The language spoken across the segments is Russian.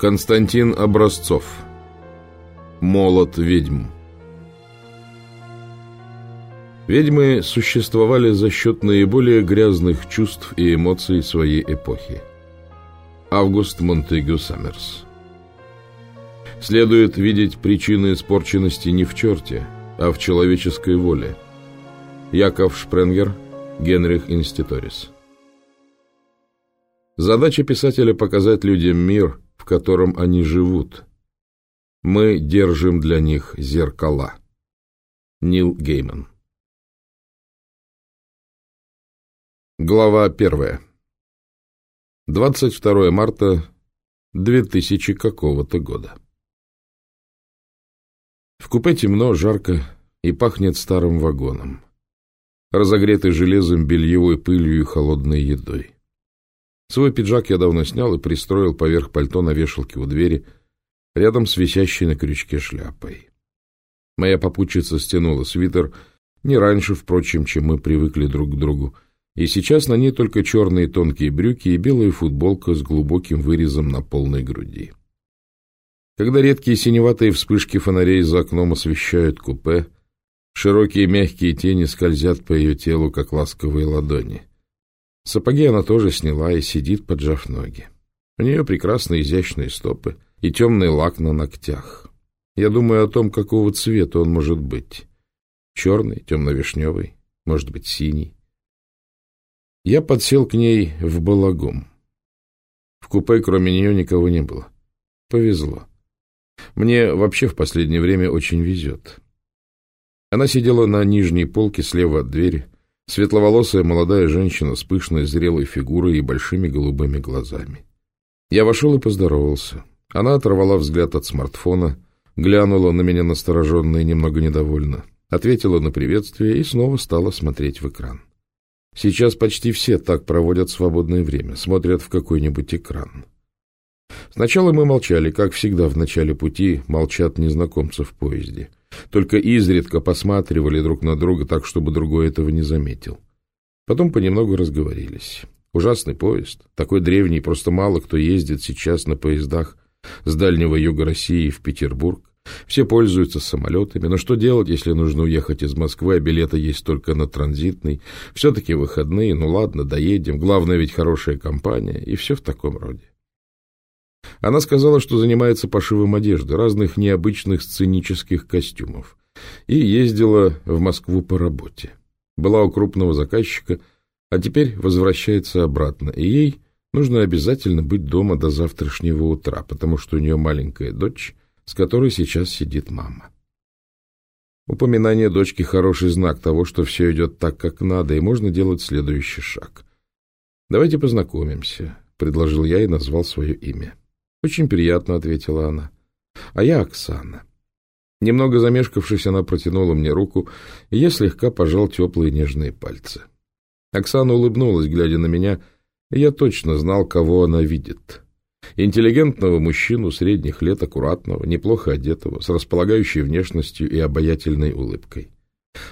Константин Образцов Молот ведьм Ведьмы существовали за счет наиболее грязных чувств и эмоций своей эпохи. Август Монтегю Саммерс Следует видеть причины испорченности не в черте, а в человеческой воле. Яков Шпренгер, Генрих Инститорис Задача писателя – показать людям мир – котором они живут. Мы держим для них зеркала. Нил Гейман Глава первая. 22 марта 2000 какого-то года. В купе темно, жарко и пахнет старым вагоном, разогретый железом, бельевой пылью и холодной едой. Свой пиджак я давно снял и пристроил поверх пальто на вешалке у двери, рядом с висящей на крючке шляпой. Моя попутчица стянула свитер, не раньше, впрочем, чем мы привыкли друг к другу, и сейчас на ней только черные тонкие брюки и белая футболка с глубоким вырезом на полной груди. Когда редкие синеватые вспышки фонарей за окном освещают купе, широкие мягкие тени скользят по ее телу, как ласковые ладони. Сапоги она тоже сняла и сидит, поджав ноги. У нее прекрасные изящные стопы и темный лак на ногтях. Я думаю о том, какого цвета он может быть. Черный, темно-вишневый, может быть, синий. Я подсел к ней в балагом. В купе кроме нее никого не было. Повезло. Мне вообще в последнее время очень везет. Она сидела на нижней полке слева от двери, Светловолосая молодая женщина с пышной зрелой фигурой и большими голубыми глазами. Я вошел и поздоровался. Она оторвала взгляд от смартфона, глянула на меня настороженно и немного недовольно, ответила на приветствие и снова стала смотреть в экран. Сейчас почти все так проводят свободное время, смотрят в какой-нибудь экран. Сначала мы молчали, как всегда в начале пути молчат незнакомцы в поезде — только изредка посматривали друг на друга так, чтобы другой этого не заметил. Потом понемногу разговорились. Ужасный поезд, такой древний, просто мало кто ездит сейчас на поездах с дальнего юга России в Петербург. Все пользуются самолетами, но что делать, если нужно уехать из Москвы, а билеты есть только на транзитный? Все-таки выходные, ну ладно, доедем, главное ведь хорошая компания, и все в таком роде. Она сказала, что занимается пошивом одежды, разных необычных сценических костюмов, и ездила в Москву по работе. Была у крупного заказчика, а теперь возвращается обратно, и ей нужно обязательно быть дома до завтрашнего утра, потому что у нее маленькая дочь, с которой сейчас сидит мама. Упоминание дочки – хороший знак того, что все идет так, как надо, и можно делать следующий шаг. «Давайте познакомимся», — предложил я и назвал свое имя. «Очень приятно», — ответила она. «А я Оксана». Немного замешкавшись, она протянула мне руку, и я слегка пожал теплые нежные пальцы. Оксана улыбнулась, глядя на меня, и я точно знал, кого она видит. Интеллигентного мужчину средних лет, аккуратного, неплохо одетого, с располагающей внешностью и обаятельной улыбкой.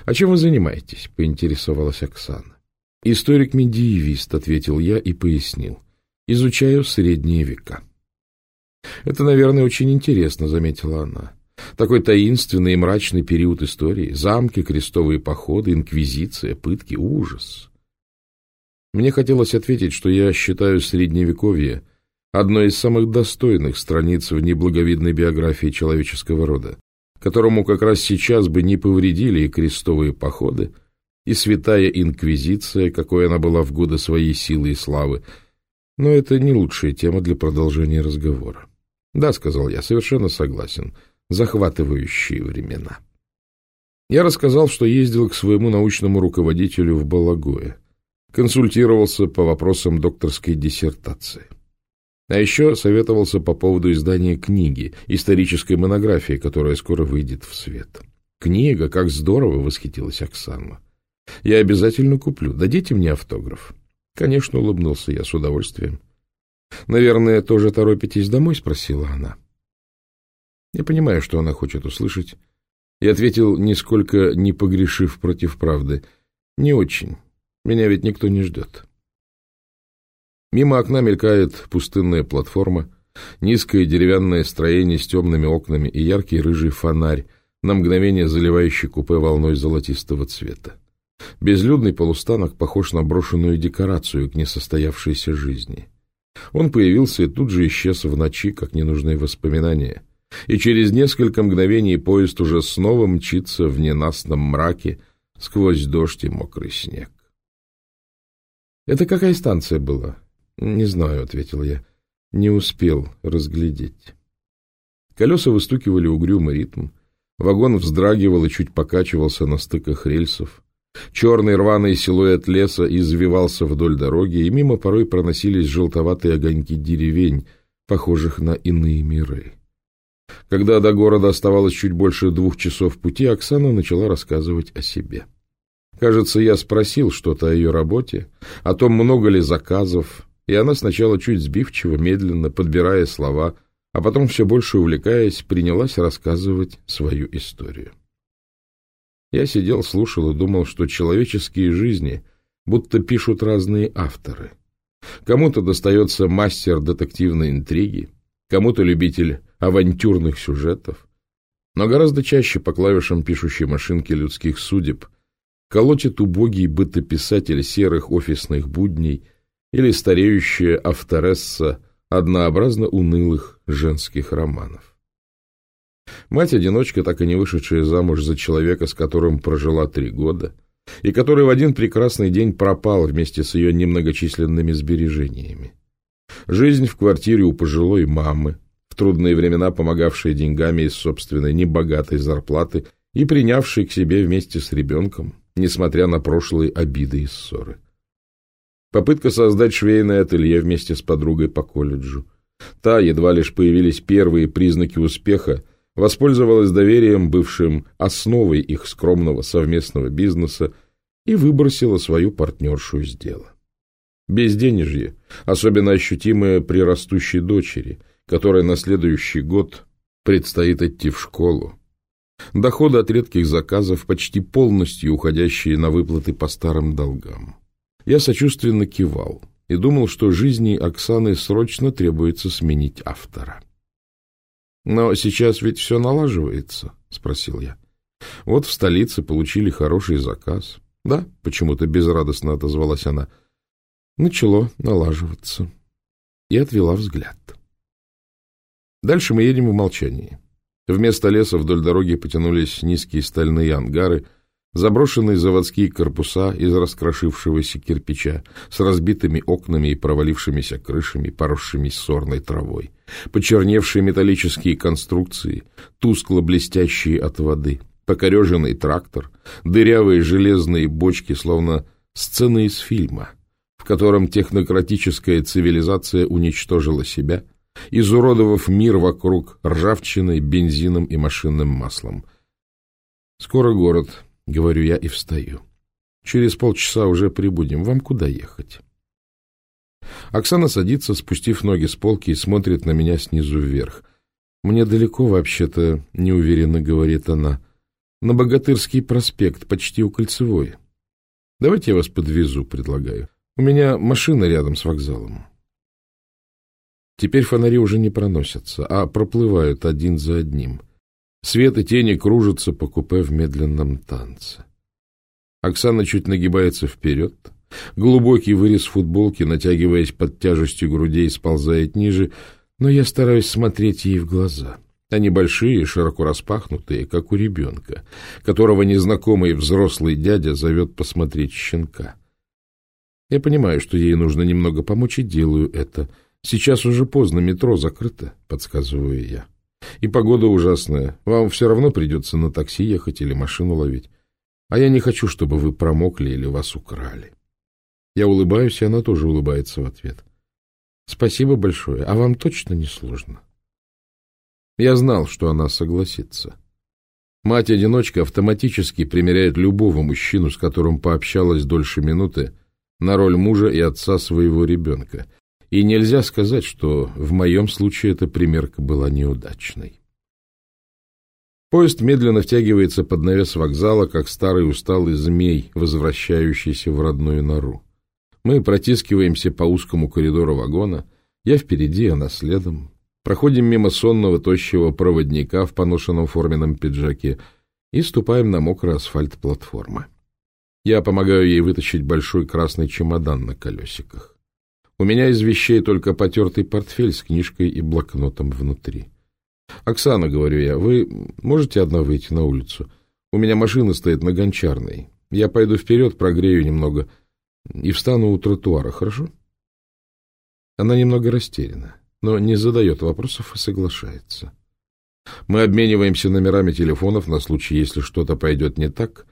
«А чем вы занимаетесь?» — поинтересовалась Оксана. «Историк-медиевист», — ответил я и пояснил. «Изучаю средние века». «Это, наверное, очень интересно», — заметила она. «Такой таинственный и мрачный период истории. Замки, крестовые походы, инквизиция, пытки, ужас». Мне хотелось ответить, что я считаю Средневековье одной из самых достойных страниц в неблаговидной биографии человеческого рода, которому как раз сейчас бы не повредили и крестовые походы, и святая инквизиция, какой она была в годы своей силы и славы, но это не лучшая тема для продолжения разговора. «Да», — сказал я, — «совершенно согласен. Захватывающие времена». Я рассказал, что ездил к своему научному руководителю в Балагое, консультировался по вопросам докторской диссертации. А еще советовался по поводу издания книги, исторической монографии, которая скоро выйдет в свет. «Книга, как здорово!» — восхитилась Оксана. «Я обязательно куплю. Дадите мне автограф?» «Конечно», — улыбнулся я с удовольствием. «Наверное, тоже торопитесь домой?» — спросила она. Я понимаю, что она хочет услышать. И ответил, нисколько не погрешив против правды. «Не очень. Меня ведь никто не ждет». Мимо окна мелькает пустынная платформа. низкое деревянное строение с темными окнами и яркий рыжий фонарь, на мгновение заливающий купе волной золотистого цвета. Безлюдный полустанок похож на брошенную декорацию к несостоявшейся жизни. Он появился и тут же исчез в ночи, как ненужные воспоминания. И через несколько мгновений поезд уже снова мчится в ненастном мраке сквозь дождь и мокрый снег. «Это какая станция была?» «Не знаю», — ответил я. «Не успел разглядеть». Колеса выстукивали угрюмый ритм. Вагон вздрагивал и чуть покачивался на стыках рельсов. Черный рваный силуэт леса извивался вдоль дороги, и мимо порой проносились желтоватые огоньки деревень, похожих на иные миры. Когда до города оставалось чуть больше двух часов пути, Оксана начала рассказывать о себе. Кажется, я спросил что-то о ее работе, о том, много ли заказов, и она сначала чуть сбивчиво, медленно, подбирая слова, а потом все больше увлекаясь, принялась рассказывать свою историю. Я сидел, слушал и думал, что человеческие жизни будто пишут разные авторы. Кому-то достается мастер детективной интриги, кому-то любитель авантюрных сюжетов, но гораздо чаще по клавишам пишущей машинки людских судеб колотит убогий бытописатель серых офисных будней или стареющая авторесса однообразно унылых женских романов. Мать-одиночка, так и не вышедшая замуж за человека, с которым прожила три года, и который в один прекрасный день пропал вместе с ее немногочисленными сбережениями. Жизнь в квартире у пожилой мамы, в трудные времена помогавшая деньгами из собственной небогатой зарплаты и принявшей к себе вместе с ребенком, несмотря на прошлые обиды и ссоры. Попытка создать швейное ателье вместе с подругой по колледжу. Та, едва лишь появились первые признаки успеха, воспользовалась доверием, бывшим основой их скромного совместного бизнеса, и выбросила свою партнершу из дела. Безденежье, особенно ощутимое при растущей дочери, которая на следующий год предстоит идти в школу. Доходы от редких заказов, почти полностью уходящие на выплаты по старым долгам. Я сочувственно кивал и думал, что жизни Оксаны срочно требуется сменить автора. Но сейчас ведь все налаживается, — спросил я. Вот в столице получили хороший заказ. Да, почему-то безрадостно отозвалась она. Начало налаживаться. И отвела взгляд. Дальше мы едем в молчании. Вместо леса вдоль дороги потянулись низкие стальные ангары, заброшенные заводские корпуса из раскрошившегося кирпича с разбитыми окнами и провалившимися крышами, поросшими сорной травой почерневшие металлические конструкции, тускло блестящие от воды, покореженный трактор, дырявые железные бочки, словно сцены из фильма, в котором технократическая цивилизация уничтожила себя, изуродовав мир вокруг ржавчиной, бензином и машинным маслом. «Скоро город», — говорю я и встаю. «Через полчаса уже прибудем. Вам куда ехать?» Оксана садится, спустив ноги с полки, и смотрит на меня снизу вверх. «Мне далеко, вообще-то», — неуверенно говорит она. «На Богатырский проспект, почти у Кольцевой. Давайте я вас подвезу», — предлагаю. «У меня машина рядом с вокзалом». Теперь фонари уже не проносятся, а проплывают один за одним. Свет и тени кружатся по купе в медленном танце. Оксана чуть нагибается вперед, Глубокий вырез футболки, натягиваясь под тяжестью грудей, сползает ниже, но я стараюсь смотреть ей в глаза. Они большие, широко распахнутые, как у ребенка, которого незнакомый взрослый дядя зовет посмотреть щенка. Я понимаю, что ей нужно немного помочь, и делаю это. Сейчас уже поздно, метро закрыто, подсказываю я. И погода ужасная. Вам все равно придется на такси ехать или машину ловить. А я не хочу, чтобы вы промокли или вас украли. Я улыбаюсь, и она тоже улыбается в ответ. Спасибо большое. А вам точно не сложно? Я знал, что она согласится. Мать-одиночка автоматически примеряет любого мужчину, с которым пообщалась дольше минуты, на роль мужа и отца своего ребенка. И нельзя сказать, что в моем случае эта примерка была неудачной. Поезд медленно втягивается под навес вокзала, как старый усталый змей, возвращающийся в родную нору. Мы протискиваемся по узкому коридору вагона. Я впереди, она следом. Проходим мимо сонного тощего проводника в поношенном форменном пиджаке и ступаем на мокрый асфальт платформы. Я помогаю ей вытащить большой красный чемодан на колесиках. У меня из вещей только потертый портфель с книжкой и блокнотом внутри. «Оксана, — говорю я, — вы можете одна выйти на улицу? У меня машина стоит на гончарной. Я пойду вперед, прогрею немного и встану у тротуара, хорошо?» Она немного растеряна но не задает вопросов и соглашается. Мы обмениваемся номерами телефонов на случай, если что-то пойдет не так,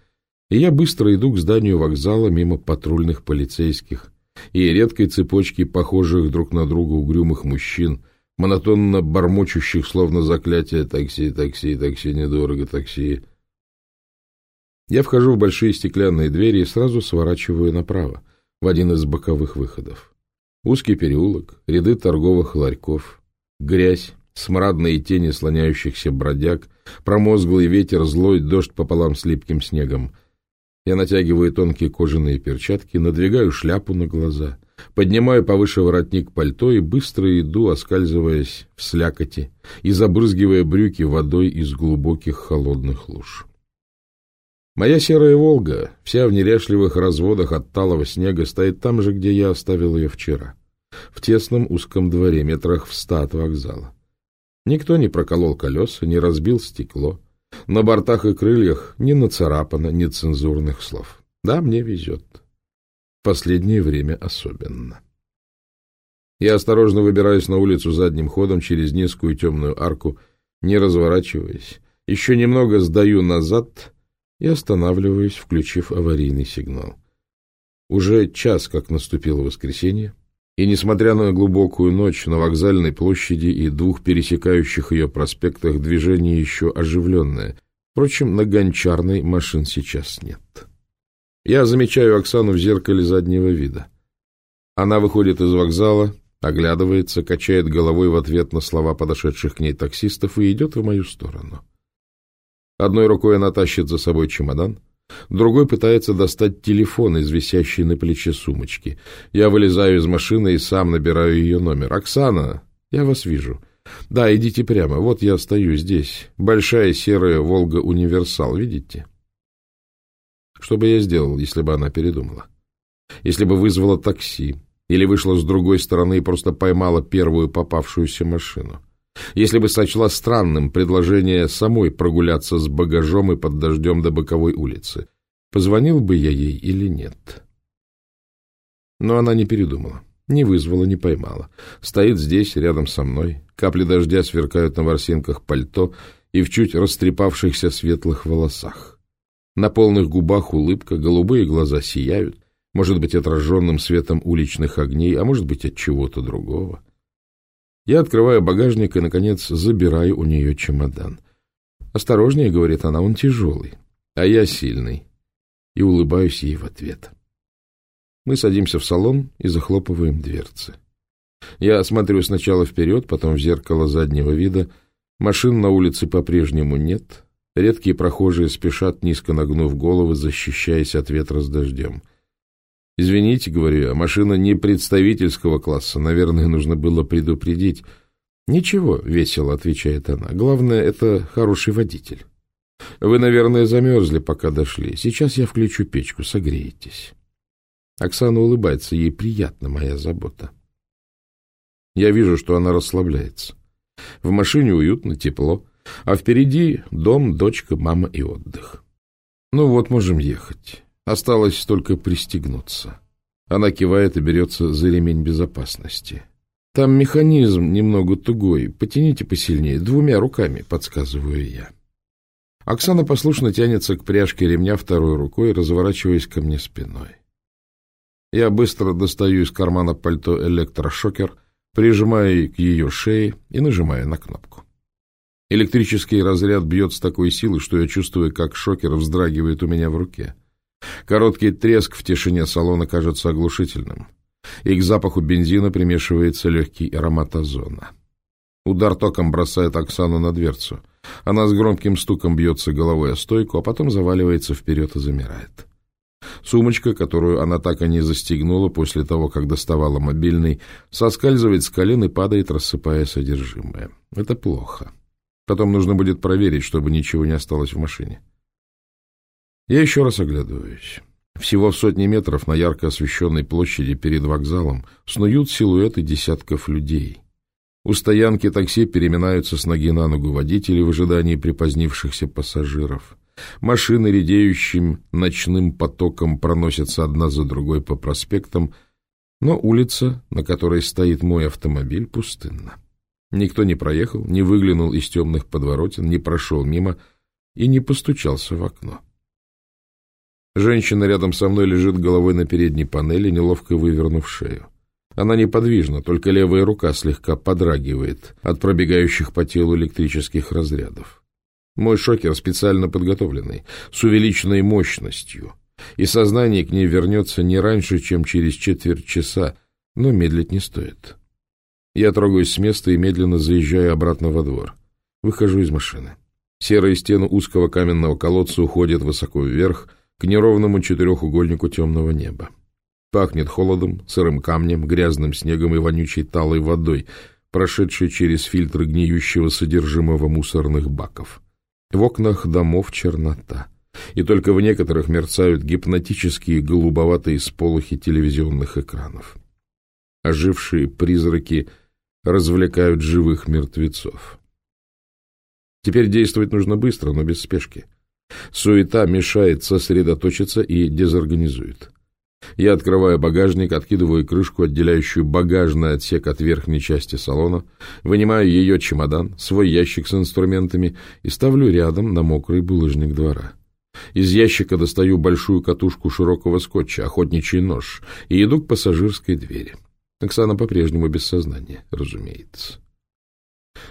и я быстро иду к зданию вокзала мимо патрульных полицейских и редкой цепочки похожих друг на друга угрюмых мужчин, монотонно бормочущих, словно заклятие «такси, такси, такси, недорого, такси». Я вхожу в большие стеклянные двери и сразу сворачиваю направо, в один из боковых выходов. Узкий переулок, ряды торговых ларьков, грязь, смрадные тени слоняющихся бродяг, промозглый ветер, злой дождь пополам с липким снегом. Я натягиваю тонкие кожаные перчатки, надвигаю шляпу на глаза, поднимаю повыше воротник пальто и быстро иду, оскальзываясь в слякоти и забрызгивая брюки водой из глубоких холодных луж. Моя серая «Волга», вся в неряшливых разводах от талого снега, стоит там же, где я оставил ее вчера, в тесном узком дворе, метрах в ста от вокзала. Никто не проколол колеса, не разбил стекло. На бортах и крыльях не нацарапано нецензурных слов. Да, мне везет. В последнее время особенно. Я осторожно выбираюсь на улицу задним ходом через низкую темную арку, не разворачиваясь. Еще немного сдаю назад и останавливаюсь, включив аварийный сигнал. Уже час, как наступило воскресенье, и, несмотря на глубокую ночь, на вокзальной площади и двух пересекающих ее проспектах движение еще оживленное. Впрочем, на гончарной машин сейчас нет. Я замечаю Оксану в зеркале заднего вида. Она выходит из вокзала, оглядывается, качает головой в ответ на слова подошедших к ней таксистов и идет в мою сторону. Одной рукой она тащит за собой чемодан, другой пытается достать телефон из висящей на плече сумочки. Я вылезаю из машины и сам набираю ее номер. «Оксана, я вас вижу». «Да, идите прямо. Вот я стою здесь. Большая серая «Волга Универсал», видите?» Что бы я сделал, если бы она передумала? Если бы вызвала такси, или вышла с другой стороны и просто поймала первую попавшуюся машину? Если бы сочла странным предложение самой прогуляться с багажом и под дождем до боковой улицы. Позвонил бы я ей или нет? Но она не передумала, не вызвала, не поймала. Стоит здесь, рядом со мной. Капли дождя сверкают на ворсинках пальто и в чуть растрепавшихся светлых волосах. На полных губах улыбка, голубые глаза сияют, может быть, отраженным светом уличных огней, а может быть, от чего-то другого. Я открываю багажник и, наконец, забираю у нее чемодан. «Осторожнее», — говорит она, — «он тяжелый, а я сильный». И улыбаюсь ей в ответ. Мы садимся в салон и захлопываем дверцы. Я смотрю сначала вперед, потом в зеркало заднего вида. Машин на улице по-прежнему нет. Редкие прохожие спешат, низко нагнув головы, защищаясь от ветра с дождем. «Извините, — говорю я, — машина не представительского класса, наверное, нужно было предупредить». «Ничего», — весело отвечает она, — «главное, это хороший водитель». «Вы, наверное, замерзли, пока дошли. Сейчас я включу печку, согреетесь». Оксана улыбается, ей приятна моя забота. Я вижу, что она расслабляется. В машине уютно, тепло, а впереди дом, дочка, мама и отдых. Ну вот, можем ехать. Осталось только пристегнуться. Она кивает и берется за ремень безопасности. Там механизм немного тугой. Потяните посильнее, двумя руками, подсказываю я. Оксана послушно тянется к пряжке ремня второй рукой, разворачиваясь ко мне спиной. Я быстро достаю из кармана пальто электрошокер, прижимаю к ее шее и нажимаю на кнопку. Электрический разряд бьет с такой силой, что я чувствую, как шокер вздрагивает у меня в руке. Короткий треск в тишине салона кажется оглушительным, и к запаху бензина примешивается легкий аромат озона. Удар током бросает Оксану на дверцу. Она с громким стуком бьется головой о стойку, а потом заваливается вперед и замирает. Сумочка, которую она так и не застегнула после того, как доставала мобильный, соскальзывает с колен и падает, рассыпая содержимое. Это плохо. Потом нужно будет проверить, чтобы ничего не осталось в машине. Я еще раз оглядываюсь. Всего в сотни метров на ярко освещенной площади перед вокзалом снуют силуэты десятков людей. У стоянки такси переминаются с ноги на ногу водители в ожидании припозднившихся пассажиров. Машины редеющим ночным потоком проносятся одна за другой по проспектам, но улица, на которой стоит мой автомобиль, пустынна. Никто не проехал, не выглянул из темных подворотен, не прошел мимо и не постучался в окно. Женщина рядом со мной лежит головой на передней панели, неловко вывернув шею. Она неподвижна, только левая рука слегка подрагивает от пробегающих по телу электрических разрядов. Мой шокер специально подготовленный, с увеличенной мощностью, и сознание к ней вернется не раньше, чем через четверть часа, но медлить не стоит. Я трогаюсь с места и медленно заезжаю обратно во двор. Выхожу из машины. Серая стена узкого каменного колодца уходит высоко вверх, к неровному четырехугольнику темного неба. Пахнет холодом, сырым камнем, грязным снегом и вонючей талой водой, прошедшей через фильтры гниющего содержимого мусорных баков. В окнах домов чернота, и только в некоторых мерцают гипнотические голубоватые сполохи телевизионных экранов. Ожившие призраки развлекают живых мертвецов. Теперь действовать нужно быстро, но без спешки. Суета мешает сосредоточиться и дезорганизует. Я открываю багажник, откидываю крышку, отделяющую багажный отсек от верхней части салона, вынимаю ее чемодан, свой ящик с инструментами и ставлю рядом на мокрый булыжник двора. Из ящика достаю большую катушку широкого скотча, охотничий нож, и иду к пассажирской двери. Оксана по-прежнему без сознания, разумеется.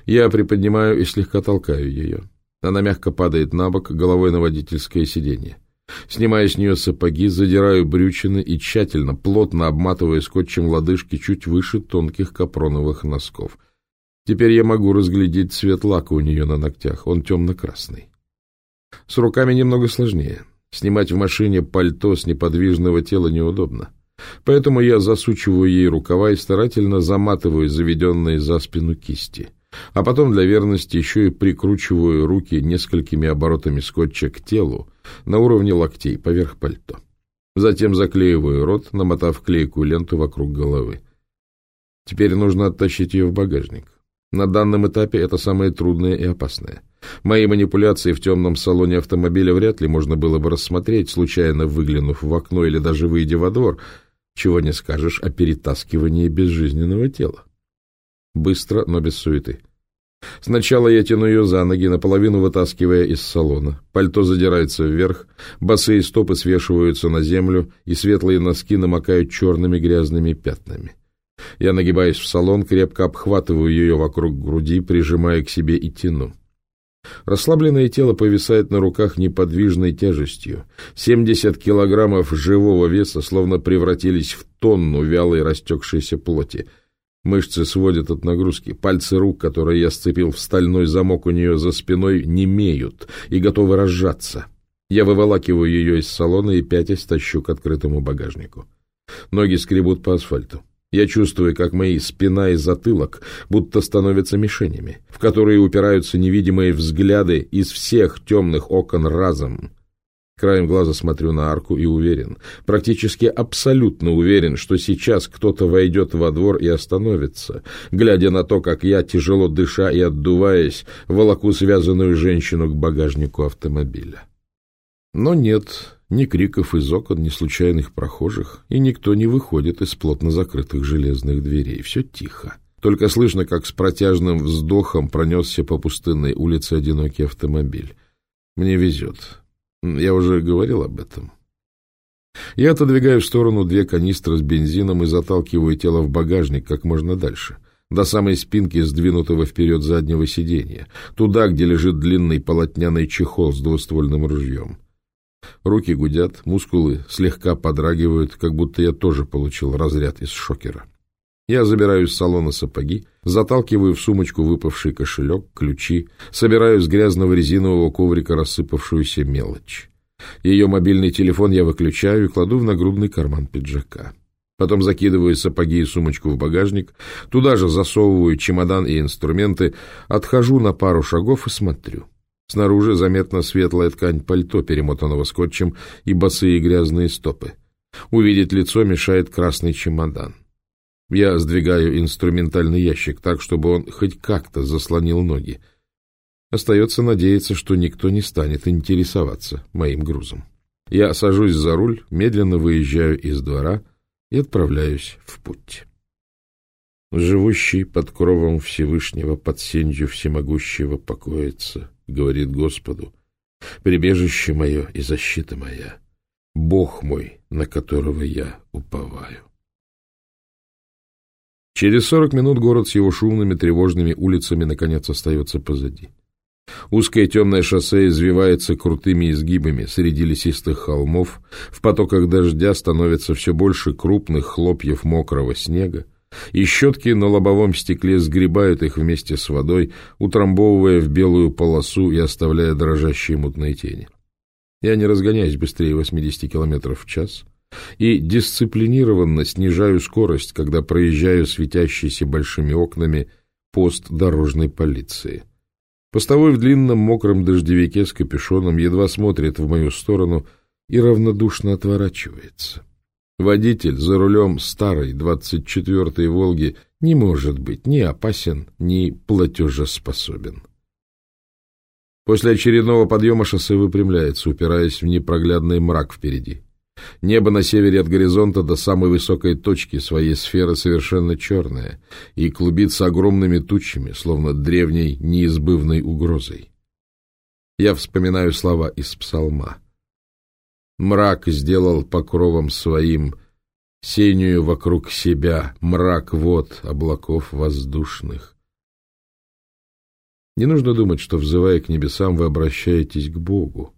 Я приподнимаю и слегка толкаю ее. Она мягко падает на бок, головой на водительское сиденье. Снимаю с нее сапоги, задираю брючины и тщательно, плотно обматывая скотчем лодыжки чуть выше тонких капроновых носков. Теперь я могу разглядеть цвет лака у нее на ногтях, он темно-красный. С руками немного сложнее. Снимать в машине пальто с неподвижного тела неудобно. Поэтому я засучиваю ей рукава и старательно заматываю заведенные за спину кисти а потом для верности еще и прикручиваю руки несколькими оборотами скотча к телу на уровне локтей поверх пальто. Затем заклеиваю рот, намотав клейкую ленту вокруг головы. Теперь нужно оттащить ее в багажник. На данном этапе это самое трудное и опасное. Мои манипуляции в темном салоне автомобиля вряд ли можно было бы рассмотреть, случайно выглянув в окно или даже выйдя во двор, чего не скажешь о перетаскивании безжизненного тела. Быстро, но без суеты. Сначала я тяну ее за ноги, наполовину вытаскивая из салона. Пальто задирается вверх, босые стопы свешиваются на землю, и светлые носки намокают черными грязными пятнами. Я нагибаюсь в салон, крепко обхватываю ее вокруг груди, прижимая к себе и тяну. Расслабленное тело повисает на руках неподвижной тяжестью. Семьдесят килограммов живого веса словно превратились в тонну вялой растекшейся плоти — Мышцы сводят от нагрузки. Пальцы рук, которые я сцепил в стальной замок у нее за спиной, немеют и готовы разжаться. Я выволакиваю ее из салона и пятясь тащу к открытому багажнику. Ноги скребут по асфальту. Я чувствую, как мои спина и затылок будто становятся мишенями, в которые упираются невидимые взгляды из всех темных окон разом. Краем глаза смотрю на арку и уверен, практически абсолютно уверен, что сейчас кто-то войдет во двор и остановится, глядя на то, как я, тяжело дыша и отдуваясь, волоку связанную женщину к багажнику автомобиля. Но нет ни криков из окон, ни случайных прохожих, и никто не выходит из плотно закрытых железных дверей. Все тихо. Только слышно, как с протяжным вздохом пронесся по пустынной улице одинокий автомобиль. Мне везет. Я уже говорил об этом. Я отодвигаю в сторону две канистры с бензином и заталкиваю тело в багажник как можно дальше, до самой спинки сдвинутого вперед заднего сиденья, туда, где лежит длинный полотняный чехол с двуствольным ружьем. Руки гудят, мускулы слегка подрагивают, как будто я тоже получил разряд из шокера. Я забираю из салона сапоги, заталкиваю в сумочку выпавший кошелек, ключи, собираю с грязного резинового коврика рассыпавшуюся мелочь. Ее мобильный телефон я выключаю и кладу в нагрудный карман пиджака. Потом закидываю сапоги и сумочку в багажник, туда же засовываю чемодан и инструменты, отхожу на пару шагов и смотрю. Снаружи заметна светлая ткань пальто, перемотанного скотчем, и босые грязные стопы. Увидеть лицо мешает красный чемодан. Я сдвигаю инструментальный ящик так, чтобы он хоть как-то заслонил ноги. Остается надеяться, что никто не станет интересоваться моим грузом. Я сажусь за руль, медленно выезжаю из двора и отправляюсь в путь. Живущий под кровом Всевышнего, под сенью всемогущего покоится, говорит Господу, прибежище мое и защита моя, Бог мой, на которого я уповаю. Через сорок минут город с его шумными тревожными улицами наконец остается позади. Узкое темное шоссе извивается крутыми изгибами среди лесистых холмов, в потоках дождя становится все больше крупных хлопьев мокрого снега, и щетки на лобовом стекле сгребают их вместе с водой, утрамбовывая в белую полосу и оставляя дрожащие мутные тени. Я не разгоняюсь быстрее 80 км в час и дисциплинированно снижаю скорость, когда проезжаю светящийся большими окнами пост дорожной полиции. Постовой в длинном мокром дождевике с капюшоном едва смотрит в мою сторону и равнодушно отворачивается. Водитель за рулем старой 24-й «Волги» не может быть ни опасен, ни платежеспособен. После очередного подъема шоссе выпрямляется, упираясь в непроглядный мрак впереди. Небо на севере от горизонта до самой высокой точки своей сферы совершенно черное и клубится огромными тучами, словно древней неизбывной угрозой. Я вспоминаю слова из псалма. Мрак сделал покровом своим, сенью вокруг себя, мрак вод облаков воздушных. Не нужно думать, что, взывая к небесам, вы обращаетесь к Богу.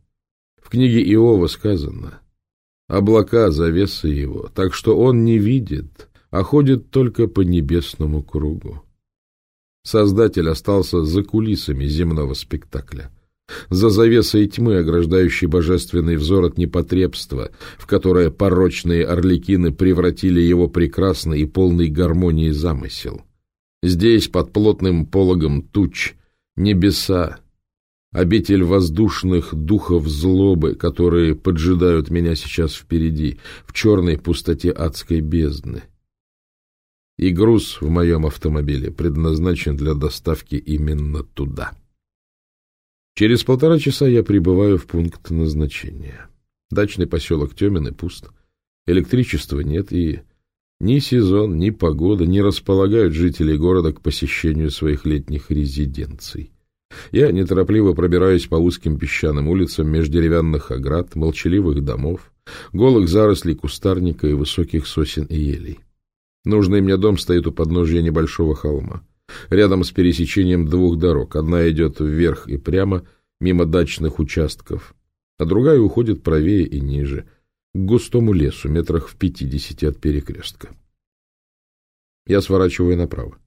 В книге Иова сказано «Облака — завеса его, так что он не видит, а ходит только по небесному кругу». Создатель остался за кулисами земного спектакля за завесой тьмы, ограждающей божественный взор от непотребства, в которое порочные орликины превратили его прекрасный и полный гармонии замысел. Здесь, под плотным пологом туч, небеса, обитель воздушных духов злобы, которые поджидают меня сейчас впереди, в черной пустоте адской бездны. И груз в моем автомобиле предназначен для доставки именно туда. Через полтора часа я прибываю в пункт назначения. Дачный поселок Темин и пуст. Электричества нет, и ни сезон, ни погода не располагают жителей города к посещению своих летних резиденций. Я неторопливо пробираюсь по узким песчаным улицам меж деревянных оград, молчаливых домов, голых зарослей кустарника и высоких сосен и елей. Нужный мне дом стоит у подножия небольшого холма рядом с пересечением двух дорог. Одна идет вверх и прямо, мимо дачных участков, а другая уходит правее и ниже, к густому лесу, метрах в пятидесяти от перекрестка. Я сворачиваю направо.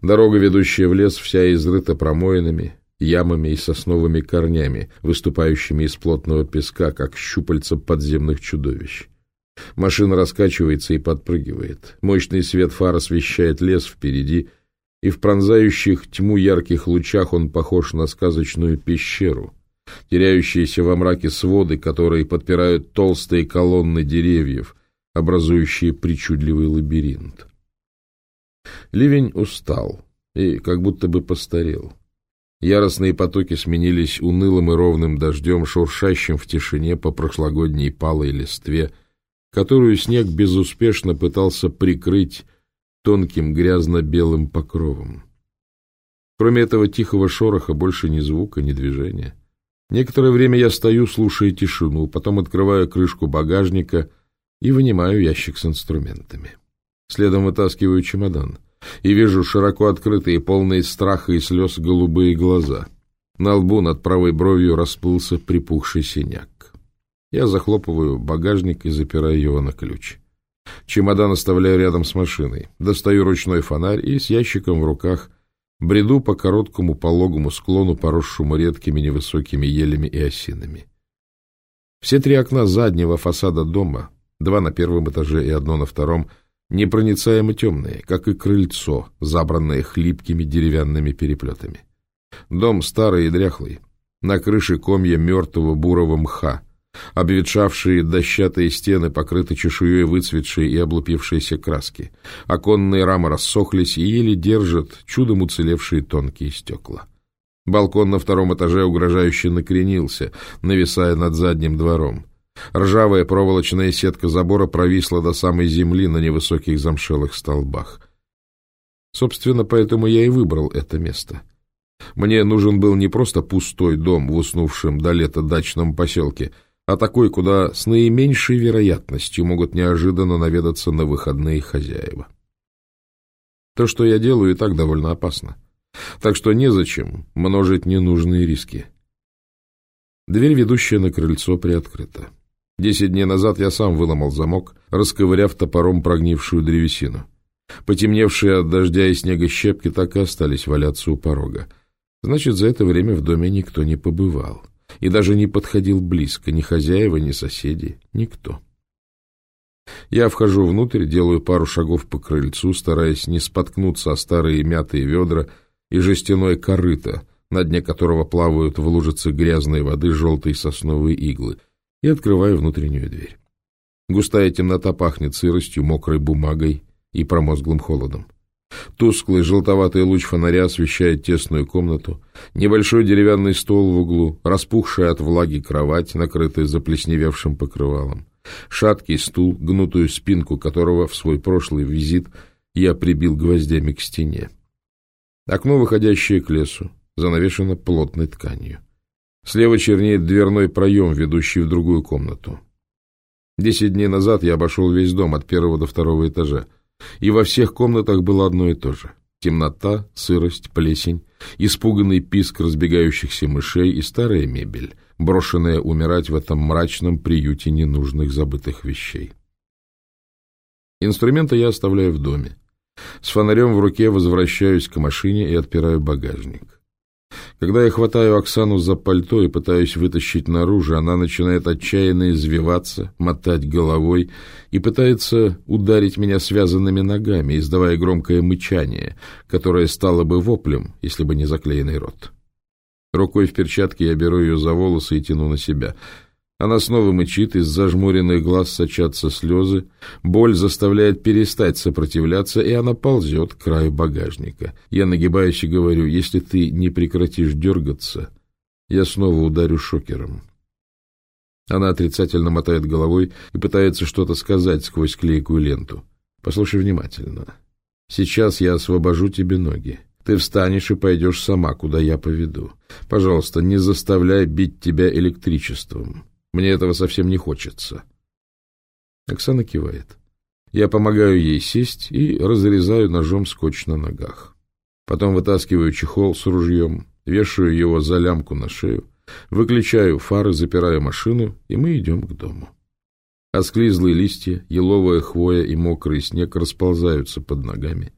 Дорога, ведущая в лес, вся изрыта промоинами, ямами и сосновыми корнями, выступающими из плотного песка, как щупальца подземных чудовищ. Машина раскачивается и подпрыгивает. Мощный свет фар освещает лес впереди, и в пронзающих тьму ярких лучах он похож на сказочную пещеру, теряющиеся во мраке своды, которые подпирают толстые колонны деревьев, образующие причудливый лабиринт. Ливень устал и как будто бы постарел. Яростные потоки сменились унылым и ровным дождем, шуршащим в тишине по прошлогодней палой листве, которую снег безуспешно пытался прикрыть тонким грязно-белым покровом. Кроме этого тихого шороха больше ни звука, ни движения. Некоторое время я стою, слушая тишину, потом открываю крышку багажника и вынимаю ящик с инструментами. Следом вытаскиваю чемодан и вижу широко открытые, полные страха и слез голубые глаза. На лбу над правой бровью расплылся припухший синяк. Я захлопываю багажник и запираю его на ключ. Чемодан оставляю рядом с машиной. Достаю ручной фонарь и с ящиком в руках бреду по короткому пологому склону, поросшему редкими невысокими елями и осинами. Все три окна заднего фасада дома, два на первом этаже и одно на втором, непроницаемо темные, как и крыльцо, забранное хлипкими деревянными переплетами. Дом старый и дряхлый, на крыше комья мертвого бурого мха, обветшавшие дощатые стены покрыты чешуей выцветшей и облупившейся краски, оконные рамы рассохлись и еле держат чудом уцелевшие тонкие стекла. Балкон на втором этаже угрожающе накренился, нависая над задним двором. Ржавая проволочная сетка забора провисла до самой земли на невысоких замшелых столбах. Собственно, поэтому я и выбрал это место. Мне нужен был не просто пустой дом в уснувшем до лета дачном поселке, а такой, куда с наименьшей вероятностью могут неожиданно наведаться на выходные хозяева. То, что я делаю, и так довольно опасно. Так что незачем множить ненужные риски. Дверь, ведущая на крыльцо, приоткрыта. Десять дней назад я сам выломал замок, расковыряв топором прогнившую древесину. Потемневшие от дождя и снега щепки так и остались валяться у порога. Значит, за это время в доме никто не побывал. И даже не подходил близко ни хозяева, ни соседи, никто. Я вхожу внутрь, делаю пару шагов по крыльцу, стараясь не споткнуться о старые мятые ведра и жестяное корыто, на дне которого плавают в лужице грязной воды желтые сосновые иглы, и открываю внутреннюю дверь. Густая темнота пахнет сыростью, мокрой бумагой и промозглым холодом. Тусклый желтоватый луч фонаря освещает тесную комнату, небольшой деревянный стол в углу, распухшая от влаги кровать, накрытая заплесневевшим покрывалом, шаткий стул, гнутую спинку которого в свой прошлый визит я прибил гвоздями к стене. Окно, выходящее к лесу, занавешено плотной тканью. Слева чернеет дверной проем, ведущий в другую комнату. Десять дней назад я обошел весь дом от первого до второго этажа, и во всех комнатах было одно и то же. Темнота, сырость, плесень, испуганный писк разбегающихся мышей и старая мебель, брошенная умирать в этом мрачном приюте ненужных забытых вещей. Инструменты я оставляю в доме. С фонарем в руке возвращаюсь к машине и отпираю багажник. Когда я хватаю Оксану за пальто и пытаюсь вытащить наружу, она начинает отчаянно извиваться, мотать головой и пытается ударить меня связанными ногами, издавая громкое мычание, которое стало бы воплем, если бы не заклеенный рот. Рукой в перчатке я беру ее за волосы и тяну на себя — она снова мычит, из зажмуренных глаз сочатся слезы, боль заставляет перестать сопротивляться, и она ползет к краю багажника. Я нагибаюсь и говорю, если ты не прекратишь дергаться, я снова ударю шокером. Она отрицательно мотает головой и пытается что-то сказать сквозь клейкую ленту. Послушай внимательно. Сейчас я освобожу тебе ноги. Ты встанешь и пойдешь сама, куда я поведу. Пожалуйста, не заставляй бить тебя электричеством. Мне этого совсем не хочется. Оксана кивает. Я помогаю ей сесть и разрезаю ножом скотч на ногах. Потом вытаскиваю чехол с ружьем, вешаю его за лямку на шею, выключаю фары, запираю машину, и мы идем к дому. Осклизлые листья, еловая хвоя и мокрый снег расползаются под ногами.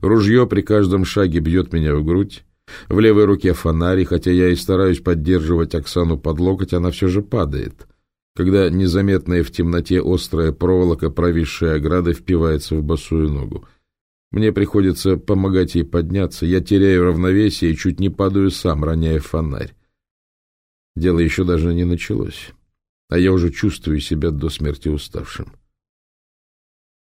Ружье при каждом шаге бьет меня в грудь, в левой руке фонарь, хотя я и стараюсь поддерживать Оксану под локоть, она все же падает, когда незаметная в темноте острая проволока, провисшая ограды, впивается в босую ногу. Мне приходится помогать ей подняться, я теряю равновесие и чуть не падаю сам, роняя фонарь. Дело еще даже не началось, а я уже чувствую себя до смерти уставшим.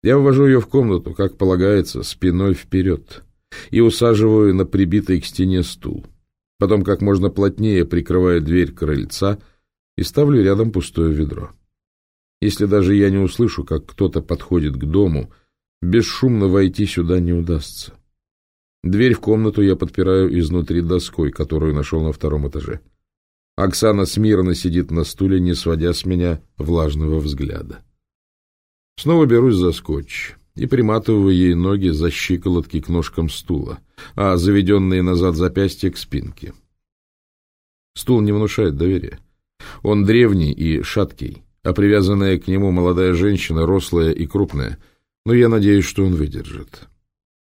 Я ввожу ее в комнату, как полагается, спиной вперед и усаживаю на прибитый к стене стул. Потом как можно плотнее прикрываю дверь крыльца и ставлю рядом пустое ведро. Если даже я не услышу, как кто-то подходит к дому, бесшумно войти сюда не удастся. Дверь в комнату я подпираю изнутри доской, которую нашел на втором этаже. Оксана смирно сидит на стуле, не сводя с меня влажного взгляда. Снова берусь за скотч и приматываю ей ноги за щиколотки к ножкам стула, а заведенные назад запястья к спинке. Стул не внушает доверия. Он древний и шаткий, а привязанная к нему молодая женщина рослая и крупная, но я надеюсь, что он выдержит.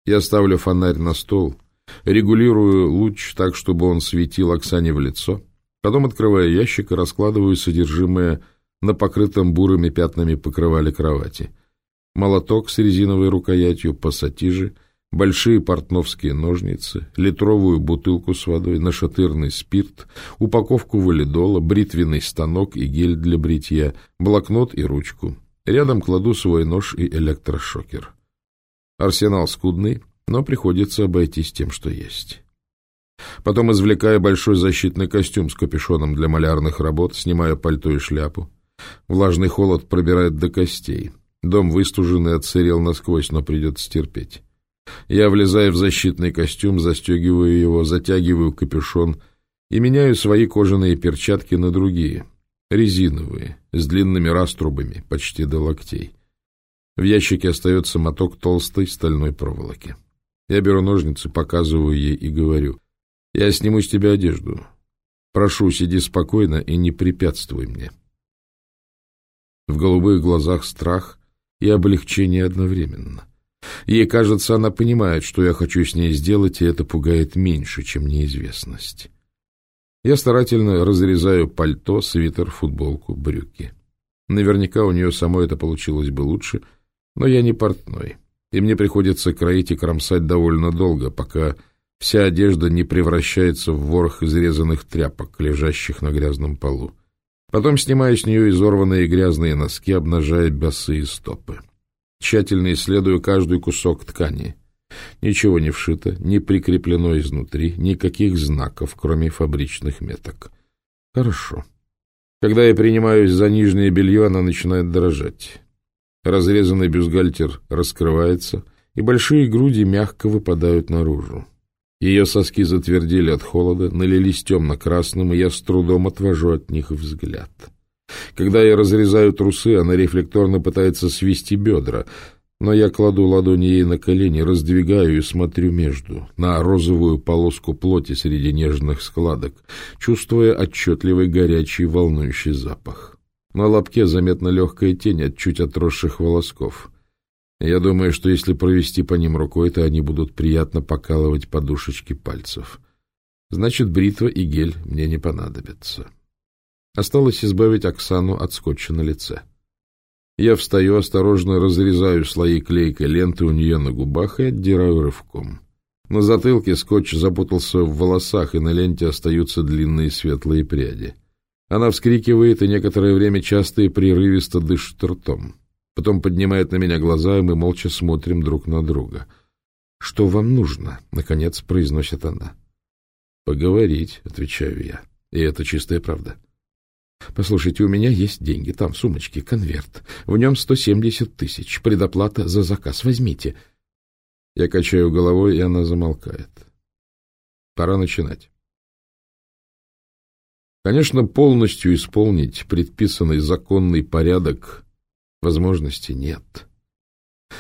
Я ставлю фонарь на стол, регулирую луч так, чтобы он светил Оксане в лицо, потом открываю ящик и раскладываю содержимое на покрытом бурыми пятнами покрывали кровати. Молоток с резиновой рукоятью, пассатижи, большие портновские ножницы, литровую бутылку с водой, нашатырный спирт, упаковку валидола, бритвенный станок и гель для бритья, блокнот и ручку. Рядом кладу свой нож и электрошокер. Арсенал скудный, но приходится обойтись тем, что есть. Потом извлекаю большой защитный костюм с капюшоном для малярных работ, снимаю пальто и шляпу. Влажный холод пробирает до костей. Дом выстуженный, отсырел насквозь, но придется терпеть. Я влезаю в защитный костюм, застегиваю его, затягиваю капюшон и меняю свои кожаные перчатки на другие, резиновые, с длинными раструбами, почти до локтей. В ящике остается моток толстой стальной проволоки. Я беру ножницы, показываю ей и говорю, «Я сниму с тебя одежду. Прошу, сиди спокойно и не препятствуй мне». В голубых глазах страх и облегчение одновременно. Ей кажется, она понимает, что я хочу с ней сделать, и это пугает меньше, чем неизвестность. Я старательно разрезаю пальто, свитер, футболку, брюки. Наверняка у нее самой это получилось бы лучше, но я не портной, и мне приходится кроить и кромсать довольно долго, пока вся одежда не превращается в ворох изрезанных тряпок, лежащих на грязном полу. Потом снимаю с нее изорванные грязные носки, обнажая босые стопы. Тщательно исследую каждый кусок ткани. Ничего не вшито, не прикреплено изнутри, никаких знаков, кроме фабричных меток. Хорошо. Когда я принимаюсь за нижнее белье, она начинает дрожать. Разрезанный бюстгальтер раскрывается, и большие груди мягко выпадают наружу. Ее соски затвердели от холода, налились темно-красным, и я с трудом отвожу от них взгляд. Когда я разрезаю трусы, она рефлекторно пытается свести бедра, но я кладу ладони ей на колени, раздвигаю и смотрю между, на розовую полоску плоти среди нежных складок, чувствуя отчетливый горячий волнующий запах. На лобке заметна легкая тень от чуть отросших волосков. Я думаю, что если провести по ним рукой, то они будут приятно покалывать подушечки пальцев. Значит, бритва и гель мне не понадобятся. Осталось избавить Оксану от скотча на лице. Я встаю, осторожно разрезаю слои клейкой ленты у нее на губах и отдираю рывком. На затылке скотч запутался в волосах, и на ленте остаются длинные светлые пряди. Она вскрикивает и некоторое время часто и прерывисто дышит ртом. Потом поднимает на меня глаза, и мы молча смотрим друг на друга. — Что вам нужно? — наконец произносит она. — Поговорить, — отвечаю я. И это чистая правда. — Послушайте, у меня есть деньги, там в сумочке конверт. В нем 170 тысяч, предоплата за заказ. Возьмите. Я качаю головой, и она замолкает. Пора начинать. Конечно, полностью исполнить предписанный законный порядок возможности нет.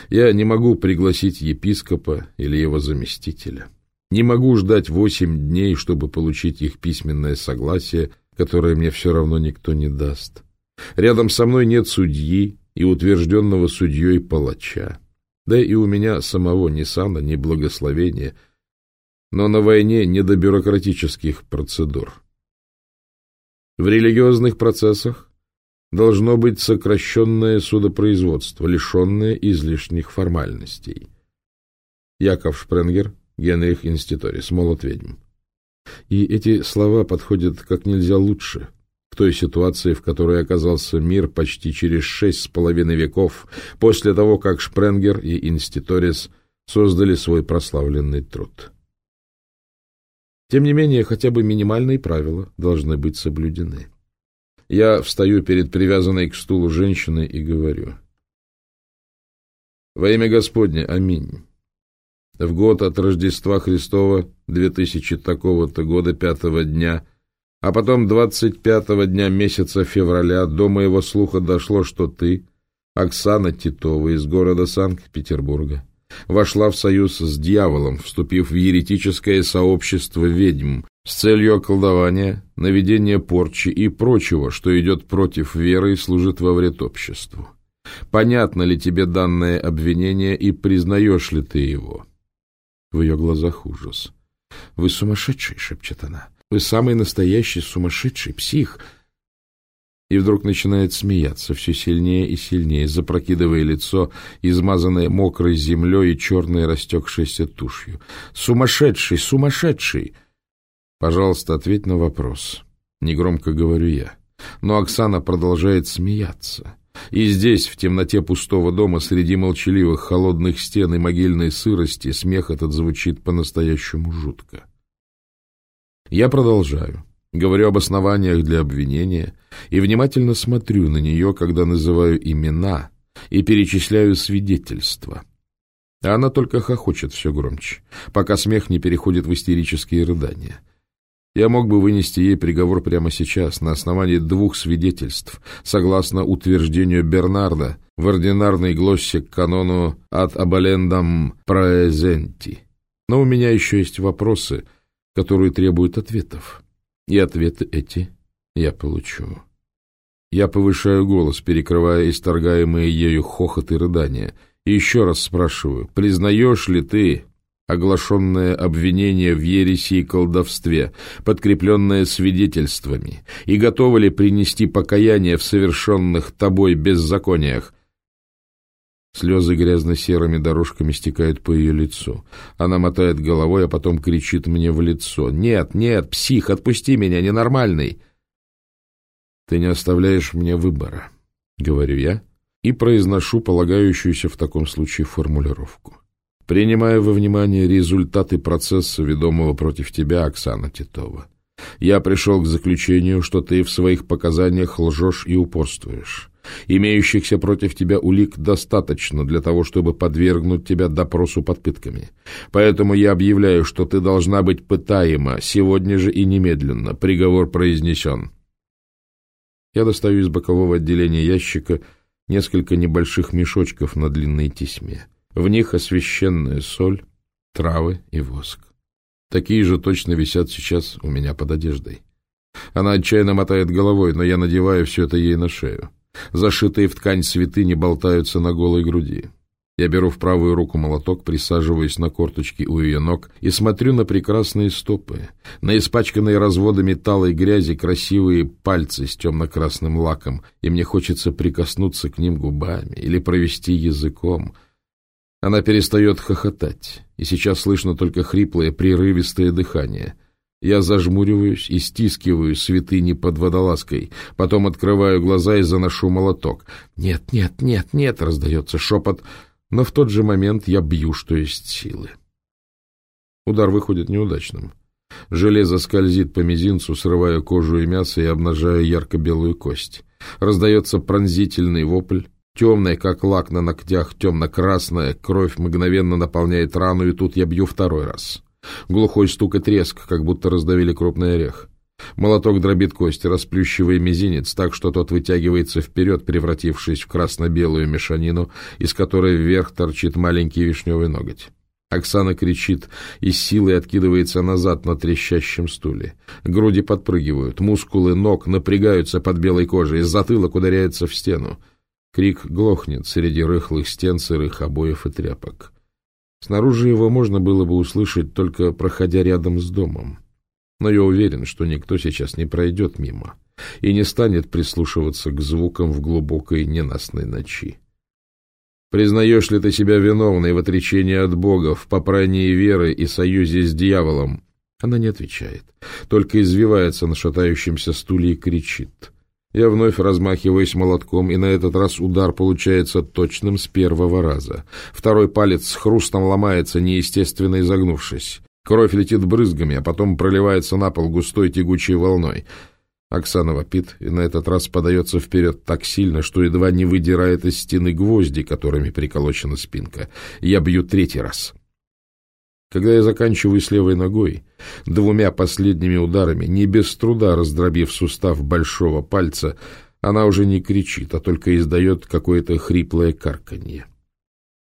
Я не могу пригласить епископа или его заместителя. Не могу ждать восемь дней, чтобы получить их письменное согласие которое мне все равно никто не даст. Рядом со мной нет судьи и утвержденного судьей палача. Да и у меня самого ни сана, ни благословения. Но на войне не до бюрократических процедур. В религиозных процессах должно быть сокращенное судопроизводство, лишенное излишних формальностей. Яков Шпренгер, Генрих Инститорис, «Молот ведьм». И эти слова подходят как нельзя лучше к той ситуации, в которой оказался мир почти через шесть с половиной веков после того, как Шпренгер и Инститорис создали свой прославленный труд. Тем не менее, хотя бы минимальные правила должны быть соблюдены. Я встаю перед привязанной к стулу женщиной и говорю. «Во имя Господне, аминь в год от Рождества Христова, 2000 такого-то года, пятого дня, а потом 25-го дня месяца февраля до моего слуха дошло, что ты, Оксана Титова из города Санкт-Петербурга, вошла в союз с дьяволом, вступив в еретическое сообщество ведьм с целью околдования, наведения порчи и прочего, что идет против веры и служит во вред обществу. Понятно ли тебе данное обвинение и признаешь ли ты его?» В ее глазах ужас. — Вы сумасшедший, — шепчет она. — Вы самый настоящий сумасшедший псих. и вдруг начинает смеяться все сильнее и сильнее, запрокидывая лицо, измазанное мокрой землей и черной растекшейся тушью. «Сумасшедший! Сумасшедший!» «Пожалуйста, ответь на вопрос». Негромко говорю я. Но Оксана продолжает смеяться. И здесь, в темноте пустого дома, среди молчаливых холодных стен и могильной сырости, смех этот звучит по-настоящему жутко. Я продолжаю. Говорю об основаниях для обвинения и внимательно смотрю на нее, когда называю имена и перечисляю свидетельства. А она только хохочет все громче, пока смех не переходит в истерические рыдания. Я мог бы вынести ей приговор прямо сейчас на основании двух свидетельств, согласно утверждению Бернарда в ординарной глоссе к канону «Ad abelendam praesenti». Но у меня еще есть вопросы, которые требуют ответов. И ответы эти я получу. Я повышаю голос, перекрывая исторгаемые ею хохот и рыдания, и еще раз спрашиваю, признаешь ли ты оглашенное обвинение в ереси и колдовстве, подкрепленное свидетельствами, и готова ли принести покаяние в совершенных тобой беззакониях, Слезы грязно-серыми дорожками стекают по ее лицу. Она мотает головой, а потом кричит мне в лицо. «Нет, нет, псих, отпусти меня, ненормальный!» «Ты не оставляешь мне выбора», — говорю я, и произношу полагающуюся в таком случае формулировку. Принимая во внимание результаты процесса, ведомого против тебя, Оксана Титова, я пришел к заключению, что ты в своих показаниях лжешь и упорствуешь. Имеющихся против тебя улик достаточно для того, чтобы подвергнуть тебя допросу под пытками. Поэтому я объявляю, что ты должна быть пытаема сегодня же и немедленно. Приговор произнесен. Я достаю из бокового отделения ящика несколько небольших мешочков на длинной тесьме. В них освященная соль, травы и воск. Такие же точно висят сейчас у меня под одеждой. Она отчаянно мотает головой, но я надеваю все это ей на шею. Зашитые в ткань святыни болтаются на голой груди. Я беру в правую руку молоток, присаживаюсь на корточки у ее ног и смотрю на прекрасные стопы, на испачканные разводами талой грязи красивые пальцы с темно-красным лаком, и мне хочется прикоснуться к ним губами или провести языком. Она перестает хохотать, и сейчас слышно только хриплое, прерывистое дыхание — я зажмуриваюсь и стискиваю святыни под водолазкой, потом открываю глаза и заношу молоток. «Нет, нет, нет, нет!» — раздается шепот, но в тот же момент я бью, что есть силы. Удар выходит неудачным. Железо скользит по мизинцу, срывая кожу и мясо и обнажая ярко-белую кость. Раздается пронзительный вопль. Темная, как лак на ногтях, темно-красная, кровь мгновенно наполняет рану, и тут я бью второй раз. Глухой стук и треск, как будто раздавили крупный орех. Молоток дробит кости, расплющивая мизинец так, что тот вытягивается вперед, превратившись в красно-белую мешанину, из которой вверх торчит маленький вишневый ноготь. Оксана кричит и силой откидывается назад на трещащем стуле. Груди подпрыгивают, мускулы ног напрягаются под белой кожей, затылок ударяется в стену. Крик глохнет среди рыхлых стен сырых обоев и тряпок. Снаружи его можно было бы услышать, только проходя рядом с домом. Но я уверен, что никто сейчас не пройдет мимо и не станет прислушиваться к звукам в глубокой ненастной ночи. Признаешь ли ты себя виновной в отречении от Бога, в попрании веры и союзе с дьяволом? Она не отвечает, только извивается на шатающемся стуле и кричит. Я вновь размахиваюсь молотком, и на этот раз удар получается точным с первого раза. Второй палец с хрустом ломается, неестественно изогнувшись. Кровь летит брызгами, а потом проливается на пол густой тягучей волной. Оксана вопит и на этот раз подается вперед так сильно, что едва не выдирает из стены гвозди, которыми приколочена спинка. Я бью третий раз. Когда я заканчиваю с левой ногой, двумя последними ударами, не без труда раздробив сустав большого пальца, она уже не кричит, а только издает какое-то хриплое карканье.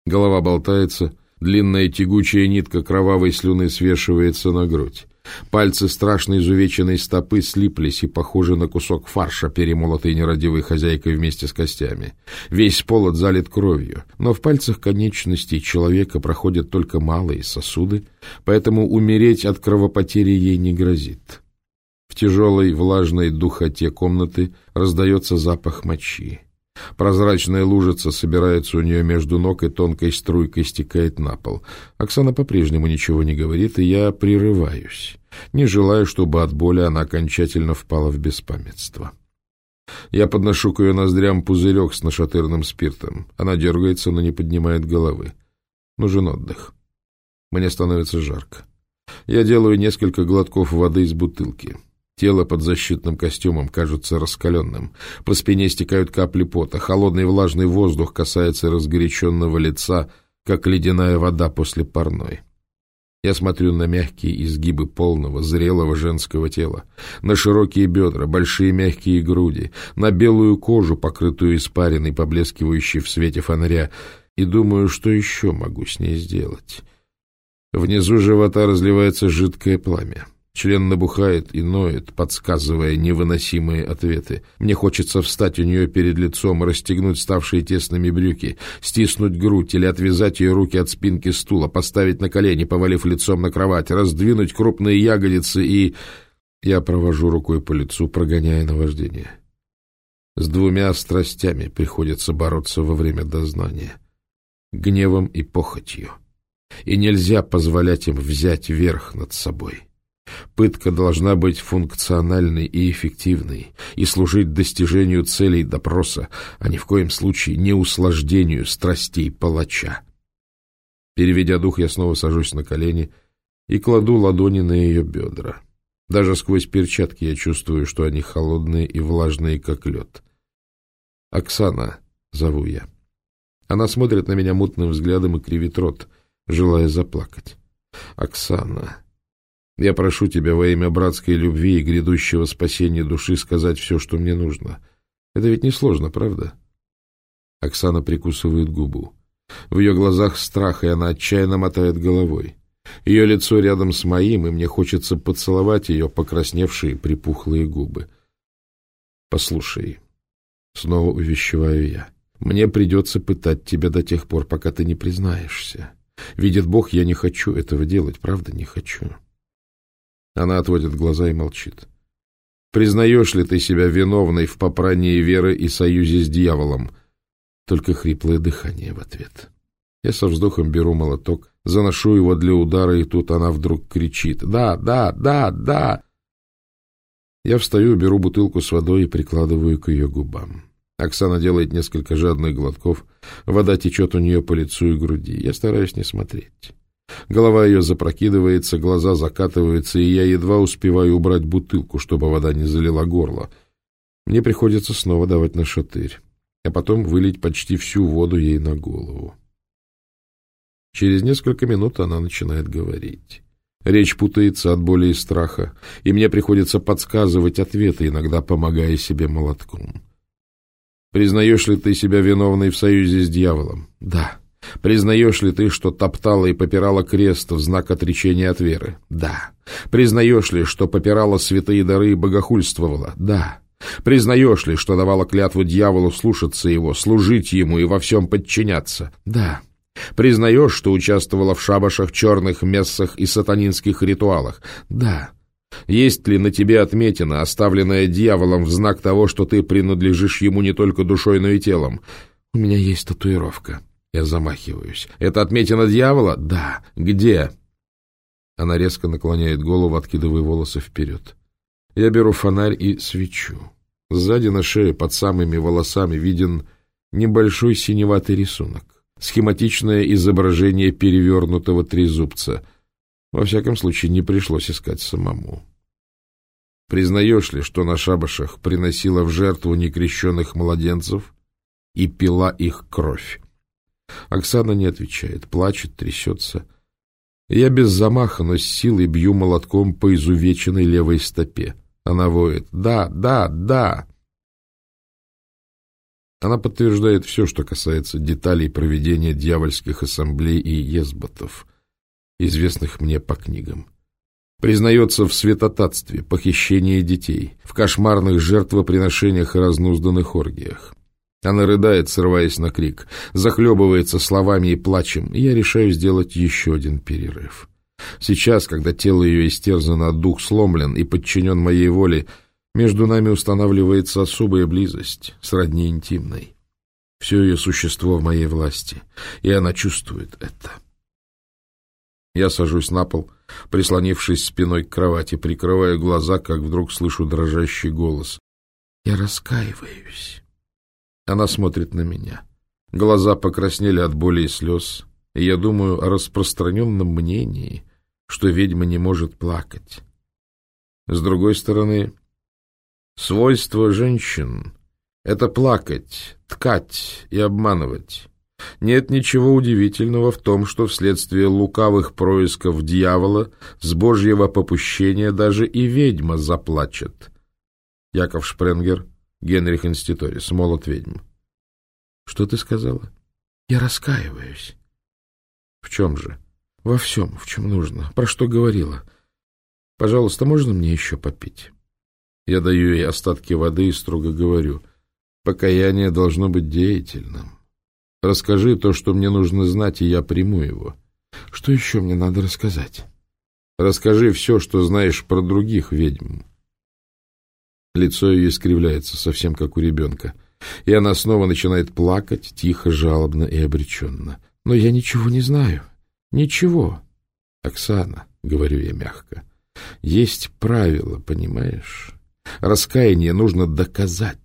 Голова болтается, длинная тягучая нитка кровавой слюны свешивается на грудь. Пальцы страшно изувеченной стопы слиплись и похожи на кусок фарша, перемолотый нерадивой хозяйкой вместе с костями. Весь полот залит кровью, но в пальцах конечностей человека проходят только малые сосуды, поэтому умереть от кровопотери ей не грозит. В тяжелой влажной духоте комнаты раздается запах мочи. Прозрачная лужица собирается у нее между ног и тонкой струйкой стекает на пол. Оксана по-прежнему ничего не говорит, и я прерываюсь, не желая, чтобы от боли она окончательно впала в беспамятство. Я подношу к ее ноздрям пузырек с нашатырным спиртом. Она дергается, но не поднимает головы. Нужен отдых. Мне становится жарко. Я делаю несколько глотков воды из бутылки. Тело под защитным костюмом кажется раскаленным. По спине стекают капли пота. Холодный влажный воздух касается разгоряченного лица, как ледяная вода после парной. Я смотрю на мягкие изгибы полного, зрелого женского тела, на широкие бедра, большие мягкие груди, на белую кожу, покрытую испариной, поблескивающей в свете фонаря, и думаю, что еще могу с ней сделать. Внизу живота разливается жидкое пламя. Член набухает и ноет, подсказывая невыносимые ответы. Мне хочется встать у нее перед лицом, расстегнуть ставшие тесными брюки, стиснуть грудь или отвязать ее руки от спинки стула, поставить на колени, повалив лицом на кровать, раздвинуть крупные ягодицы и... Я провожу рукой по лицу, прогоняя наваждение. С двумя страстями приходится бороться во время дознания. Гневом и похотью. И нельзя позволять им взять верх над собой. Пытка должна быть функциональной и эффективной и служить достижению целей допроса, а ни в коем случае не услаждению страстей палача. Переведя дух, я снова сажусь на колени и кладу ладони на ее бедра. Даже сквозь перчатки я чувствую, что они холодные и влажные, как лед. «Оксана», — зову я. Она смотрит на меня мутным взглядом и кривит рот, желая заплакать. «Оксана, я прошу тебя во имя братской любви и грядущего спасения души сказать все, что мне нужно. Это ведь несложно, правда? Оксана прикусывает губу. В ее глазах страх, и она отчаянно мотает головой. Ее лицо рядом с моим, и мне хочется поцеловать ее покрасневшие припухлые губы. «Послушай», — снова увещеваю я, — «мне придется пытать тебя до тех пор, пока ты не признаешься. Видит Бог, я не хочу этого делать, правда, не хочу». Она отводит глаза и молчит. «Признаешь ли ты себя виновной в попрании веры и союзе с дьяволом?» Только хриплое дыхание в ответ. Я со вздохом беру молоток, заношу его для удара, и тут она вдруг кричит «Да, да, да, да!» Я встаю, беру бутылку с водой и прикладываю к ее губам. Оксана делает несколько жадных глотков, вода течет у нее по лицу и груди. Я стараюсь не смотреть. Голова ее запрокидывается, глаза закатываются, и я едва успеваю убрать бутылку, чтобы вода не залила горло. Мне приходится снова давать на шатырь, а потом вылить почти всю воду ей на голову. Через несколько минут она начинает говорить. Речь путается от боли и страха, и мне приходится подсказывать ответы, иногда помогая себе молотком. «Признаешь ли ты себя виновной в союзе с дьяволом?» «Да». Признаешь ли ты, что топтала и попирала крест в знак отречения от веры? Да. Признаешь ли, что попирала святые дары и богохульствовала? Да. Признаешь ли, что давала клятву дьяволу слушаться его, служить ему и во всем подчиняться? Да. Признаешь, что участвовала в шабашах, черных мессах и сатанинских ритуалах? Да. Есть ли на тебе отметина, оставленная дьяволом в знак того, что ты принадлежишь ему не только душой, но и телом? У меня есть татуировка. Я замахиваюсь. «Это отметина дьявола?» «Да». «Где?» Она резко наклоняет голову, откидывая волосы вперед. Я беру фонарь и свечу. Сзади на шее, под самыми волосами, виден небольшой синеватый рисунок. Схематичное изображение перевернутого трезубца. Во всяком случае, не пришлось искать самому. Признаешь ли, что на шабашах приносила в жертву некрещенных младенцев и пила их кровь? Оксана не отвечает, плачет, трясется. Я без замаха, но с силой бью молотком по изувеченной левой стопе. Она воет «Да, да, да!» Она подтверждает все, что касается деталей проведения дьявольских ассамблей и езботов, известных мне по книгам. Признается в святотатстве, похищении детей, в кошмарных жертвоприношениях и разнузданных оргиях. Она рыдает, срываясь на крик, захлебывается словами и плачем, я решаю сделать еще один перерыв. Сейчас, когда тело ее истерзано, дух сломлен и подчинен моей воле, между нами устанавливается особая близость, сродни интимной. Все ее существо в моей власти, и она чувствует это. Я сажусь на пол, прислонившись спиной к кровати, прикрываю глаза, как вдруг слышу дрожащий голос. «Я раскаиваюсь». Она смотрит на меня. Глаза покраснели от боли и слез, и я думаю о распространенном мнении, что ведьма не может плакать. С другой стороны, свойство женщин — это плакать, ткать и обманывать. Нет ничего удивительного в том, что вследствие лукавых происков дьявола с божьего попущения даже и ведьма заплачет. Яков Шпренгер, Генрих Инститорис, молот ведьм. Что ты сказала? Я раскаиваюсь. В чем же? Во всем, в чем нужно. Про что говорила. Пожалуйста, можно мне еще попить? Я даю ей остатки воды и строго говорю. Покаяние должно быть деятельным. Расскажи то, что мне нужно знать, и я приму его. Что еще мне надо рассказать? Расскажи все, что знаешь про других ведьм. Лицо ее искривляется, совсем как у ребенка, и она снова начинает плакать, тихо, жалобно и обреченно. Но я ничего не знаю. Ничего. Оксана, — говорю я мягко, — есть правило, понимаешь? Раскаяние нужно доказать.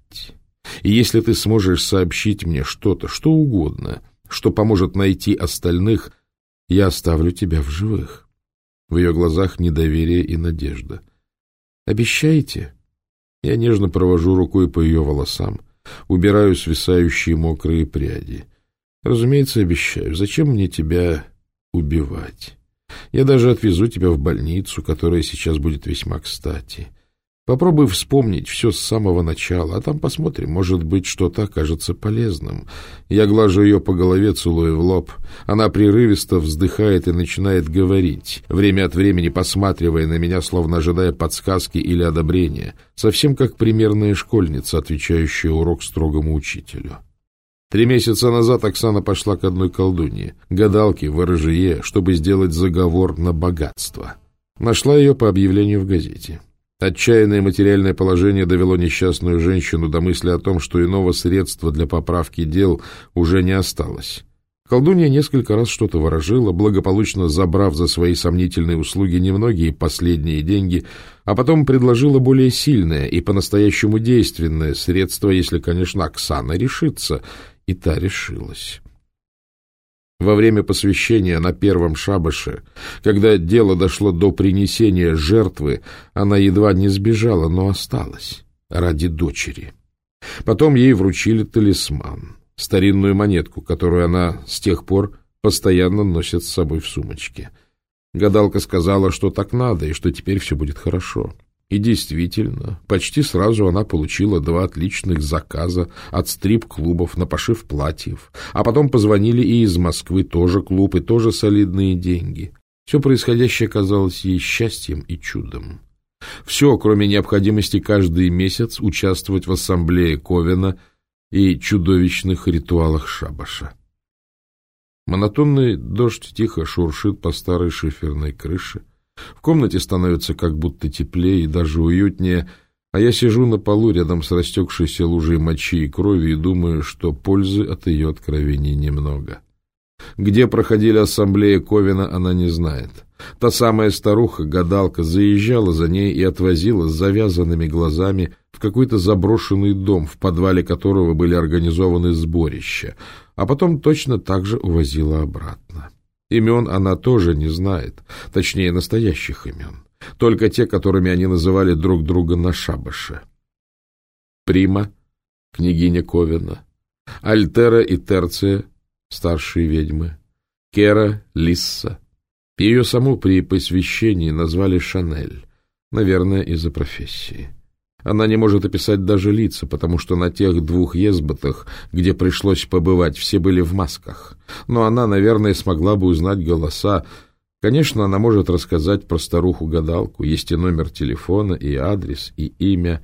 И если ты сможешь сообщить мне что-то, что угодно, что поможет найти остальных, я оставлю тебя в живых. В ее глазах недоверие и надежда. Обещаете? Я нежно провожу рукой по ее волосам, убираю свисающие мокрые пряди. Разумеется, обещаю. Зачем мне тебя убивать? Я даже отвезу тебя в больницу, которая сейчас будет весьма кстати. Попробуй вспомнить все с самого начала, а там посмотрим, может быть, что-то окажется полезным. Я глажу ее по голове, целуя в лоб. Она прерывисто вздыхает и начинает говорить, время от времени посматривая на меня, словно ожидая подсказки или одобрения, совсем как примерная школьница, отвечающая урок строгому учителю. Три месяца назад Оксана пошла к одной колдунье, гадалке в ворожье, чтобы сделать заговор на богатство. Нашла ее по объявлению в газете. Отчаянное материальное положение довело несчастную женщину до мысли о том, что иного средства для поправки дел уже не осталось. Колдунья несколько раз что-то ворожила, благополучно забрав за свои сомнительные услуги немногие последние деньги, а потом предложила более сильное и по-настоящему действенное средство, если, конечно, Оксана решится, и та решилась. Во время посвящения на первом шабаше, когда дело дошло до принесения жертвы, она едва не сбежала, но осталась ради дочери. Потом ей вручили талисман, старинную монетку, которую она с тех пор постоянно носит с собой в сумочке. Гадалка сказала, что так надо и что теперь все будет хорошо. И действительно, почти сразу она получила два отличных заказа от стрип-клубов на пошив платьев, а потом позвонили и из Москвы, тоже клуб и тоже солидные деньги. Все происходящее казалось ей счастьем и чудом. Все, кроме необходимости каждый месяц участвовать в ассамблее Ковена и чудовищных ритуалах шабаша. Монотонный дождь тихо шуршит по старой шиферной крыше, в комнате становится как будто теплее и даже уютнее, а я сижу на полу рядом с растекшейся лужей мочи и крови и думаю, что пользы от ее откровений немного. Где проходили ассамблеи Ковина, она не знает. Та самая старуха-гадалка заезжала за ней и отвозила с завязанными глазами в какой-то заброшенный дом, в подвале которого были организованы сборища, а потом точно так же увозила обратно. Имен она тоже не знает, точнее, настоящих имен, только те, которыми они называли друг друга на шабаше. Прима, княгиня Ковина, Альтера и Терция, старшие ведьмы, Кера, Лисса. Ее саму при посвящении назвали Шанель, наверное, из-за профессии. Она не может описать даже лица, потому что на тех двух езботах, где пришлось побывать, все были в масках. Но она, наверное, смогла бы узнать голоса. Конечно, она может рассказать про старуху-гадалку. Есть и номер телефона, и адрес, и имя.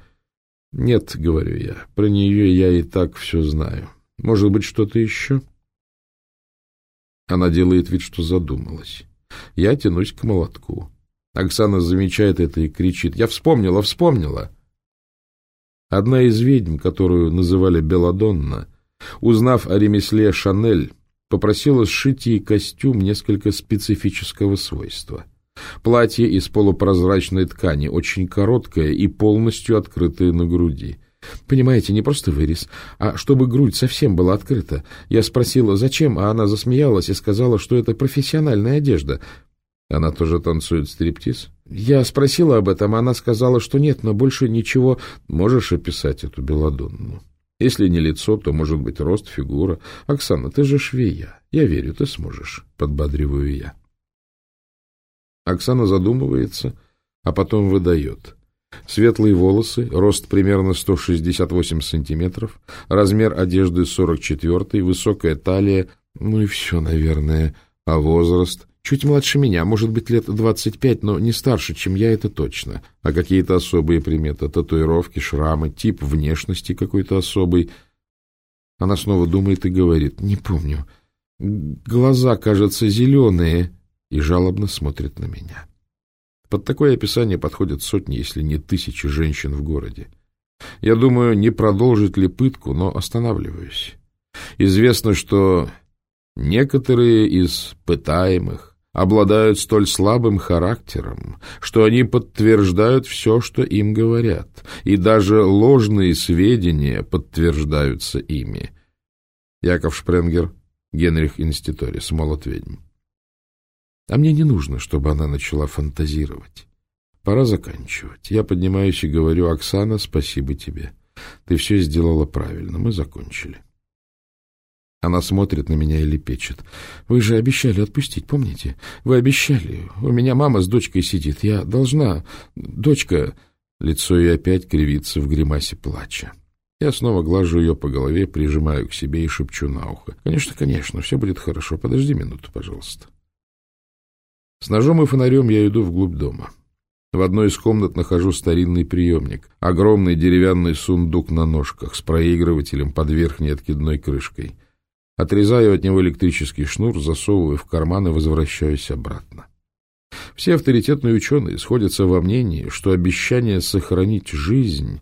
Нет, говорю я, про нее я и так все знаю. Может быть, что-то еще? Она делает вид, что задумалась. Я тянусь к молотку. Оксана замечает это и кричит. «Я вспомнила, вспомнила!» Одна из ведьм, которую называли Беладонна, узнав о ремесле Шанель, попросила сшить ей костюм несколько специфического свойства. Платье из полупрозрачной ткани, очень короткое и полностью открытое на груди. Понимаете, не просто вырез, а чтобы грудь совсем была открыта. Я спросила, зачем, а она засмеялась и сказала, что это профессиональная одежда. Она тоже танцует стриптиз? Я спросила об этом, она сказала, что нет, но больше ничего. Можешь описать эту Беладонну? Если не лицо, то, может быть, рост, фигура. Оксана, ты же швея. Я верю, ты сможешь, подбадриваю я. Оксана задумывается, а потом выдает. Светлые волосы, рост примерно 168 сантиметров, размер одежды 44, высокая талия, ну и все, наверное, а возраст чуть младше меня, может быть, лет 25, но не старше, чем я, это точно. А какие-то особые приметы, татуировки, шрамы, тип внешности какой-то особый. Она снова думает и говорит, не помню. Глаза, кажется, зеленые, и жалобно смотрит на меня. Под такое описание подходят сотни, если не тысячи женщин в городе. Я думаю, не продолжить ли пытку, но останавливаюсь. Известно, что некоторые из пытаемых обладают столь слабым характером, что они подтверждают все, что им говорят, и даже ложные сведения подтверждаются ими. Яков Шпренгер, Генрих Инститорис, «Молот ведьм». А мне не нужно, чтобы она начала фантазировать. Пора заканчивать. Я поднимаюсь и говорю, Оксана, спасибо тебе. Ты все сделала правильно. Мы закончили. Она смотрит на меня и лепечет. Вы же обещали отпустить, помните? Вы обещали. У меня мама с дочкой сидит. Я должна... Дочка... Лицо ее опять кривится в гримасе плача. Я снова глажу ее по голове, прижимаю к себе и шепчу на ухо. Конечно, конечно, все будет хорошо. Подожди минуту, пожалуйста. С ножом и фонарем я иду вглубь дома. В одной из комнат нахожу старинный приемник, огромный деревянный сундук на ножках с проигрывателем под верхней откидной крышкой. Отрезаю от него электрический шнур, засовываю в карман и возвращаюсь обратно. Все авторитетные ученые сходятся во мнении, что обещание сохранить жизнь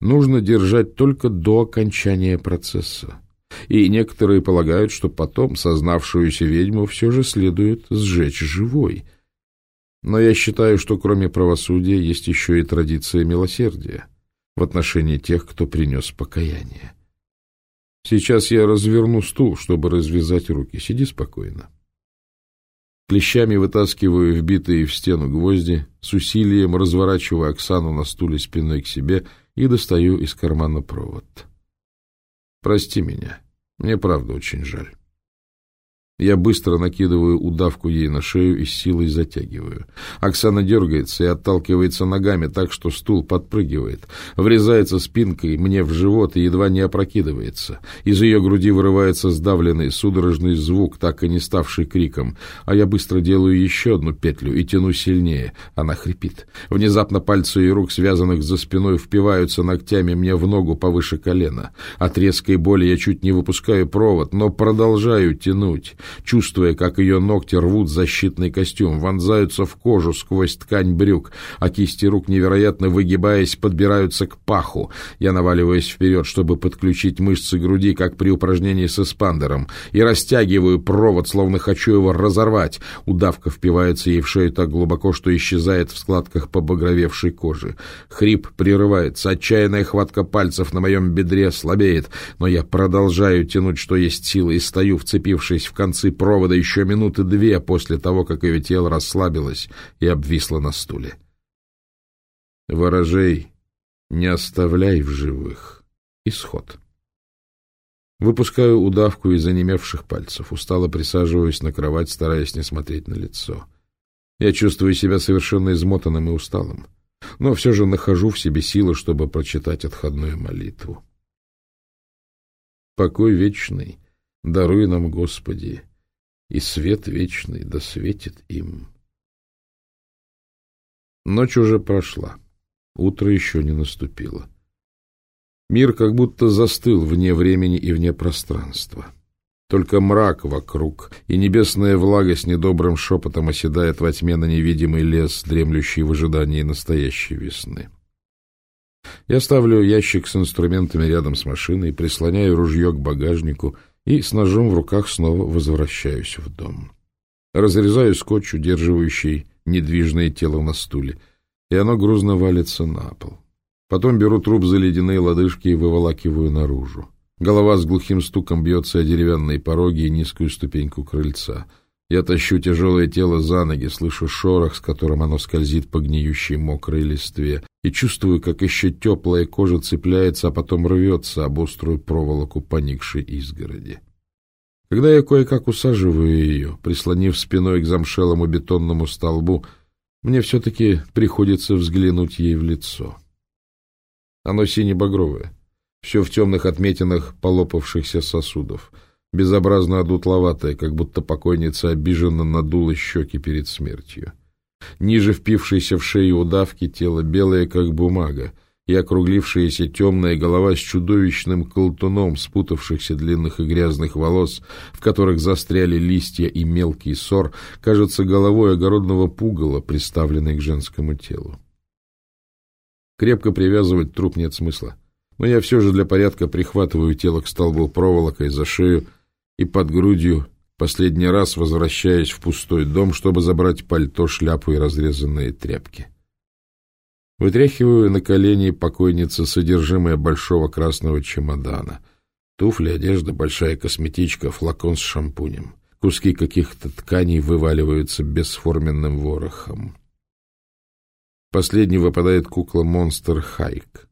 нужно держать только до окончания процесса и некоторые полагают, что потом сознавшуюся ведьму все же следует сжечь живой. Но я считаю, что кроме правосудия есть еще и традиция милосердия в отношении тех, кто принес покаяние. Сейчас я разверну стул, чтобы развязать руки. Сиди спокойно. Клещами вытаскиваю вбитые в стену гвозди, с усилием разворачиваю Оксану на стуле спиной к себе и достаю из кармана провод. Прости меня. Мне правда очень жаль. Я быстро накидываю удавку ей на шею и силой затягиваю. Оксана дергается и отталкивается ногами так, что стул подпрыгивает. Врезается спинкой мне в живот и едва не опрокидывается. Из ее груди вырывается сдавленный судорожный звук, так и не ставший криком. А я быстро делаю еще одну петлю и тяну сильнее. Она хрипит. Внезапно пальцы ее рук, связанных за спиной, впиваются ногтями мне в ногу повыше колена. От резкой боли я чуть не выпускаю провод, но продолжаю тянуть чувствуя, как ее ногти рвут защитный костюм, вонзаются в кожу сквозь ткань брюк, а кисти рук, невероятно выгибаясь, подбираются к паху. Я наваливаюсь вперед, чтобы подключить мышцы груди, как при упражнении с эспандером, и растягиваю провод, словно хочу его разорвать. Удавка впивается ей в шею так глубоко, что исчезает в складках побагровевшей кожи. Хрип прерывается, отчаянная хватка пальцев на моем бедре слабеет, но я продолжаю тянуть, что есть силы, и стою, вцепившись в концы концы провода еще минуты две после того, как ее тело расслабилось и обвисло на стуле. Ворожей, не оставляй в живых. Исход. Выпускаю удавку из онемевших пальцев, устало присаживаюсь на кровать, стараясь не смотреть на лицо. Я чувствую себя совершенно измотанным и усталым, но все же нахожу в себе силы, чтобы прочитать отходную молитву. Покой вечный, даруй нам, Господи, и свет вечный да светит им. Ночь уже прошла, утро еще не наступило. Мир как будто застыл вне времени и вне пространства. только мрак вокруг, и небесная влага с недобрым шепотом оседает во тьме на невидимый лес, дремлющий в ожидании настоящей весны. Я ставлю ящик с инструментами рядом с машиной, прислоняю ружье к багажнику и с ножом в руках снова возвращаюсь в дом. Разрезаю скотч, удерживающий недвижное тело на стуле, и оно грузно валится на пол. Потом беру труп за ледяные лодыжки и выволакиваю наружу. Голова с глухим стуком бьется о деревянные пороги и низкую ступеньку крыльца. Я тащу тяжелое тело за ноги, слышу шорох, с которым оно скользит по гниющей мокрой листве, и чувствую, как еще теплая кожа цепляется, а потом рвется об острую проволоку поникшей изгороди. Когда я кое-как усаживаю ее, прислонив спиной к замшелому бетонному столбу, мне все-таки приходится взглянуть ей в лицо. Оно сине-багровое, все в темных отметинах полопавшихся сосудов, безобразно одутловатое, как будто покойница обиженно надула щеки перед смертью. Ниже впившейся в шею удавки тело белое, как бумага, и округлившаяся темная голова с чудовищным колтуном спутавшихся длинных и грязных волос, в которых застряли листья и мелкий сор, кажется головой огородного пугала, приставленной к женскому телу. Крепко привязывать труп нет смысла но я все же для порядка прихватываю тело к столбу проволокой за шею и под грудью последний раз возвращаясь в пустой дом, чтобы забрать пальто, шляпу и разрезанные тряпки. Вытряхиваю на колени покойницы содержимое большого красного чемодана. Туфли, одежда, большая косметичка, флакон с шампунем. Куски каких-то тканей вываливаются бесформенным ворохом. Последний выпадает кукла-монстр Хайк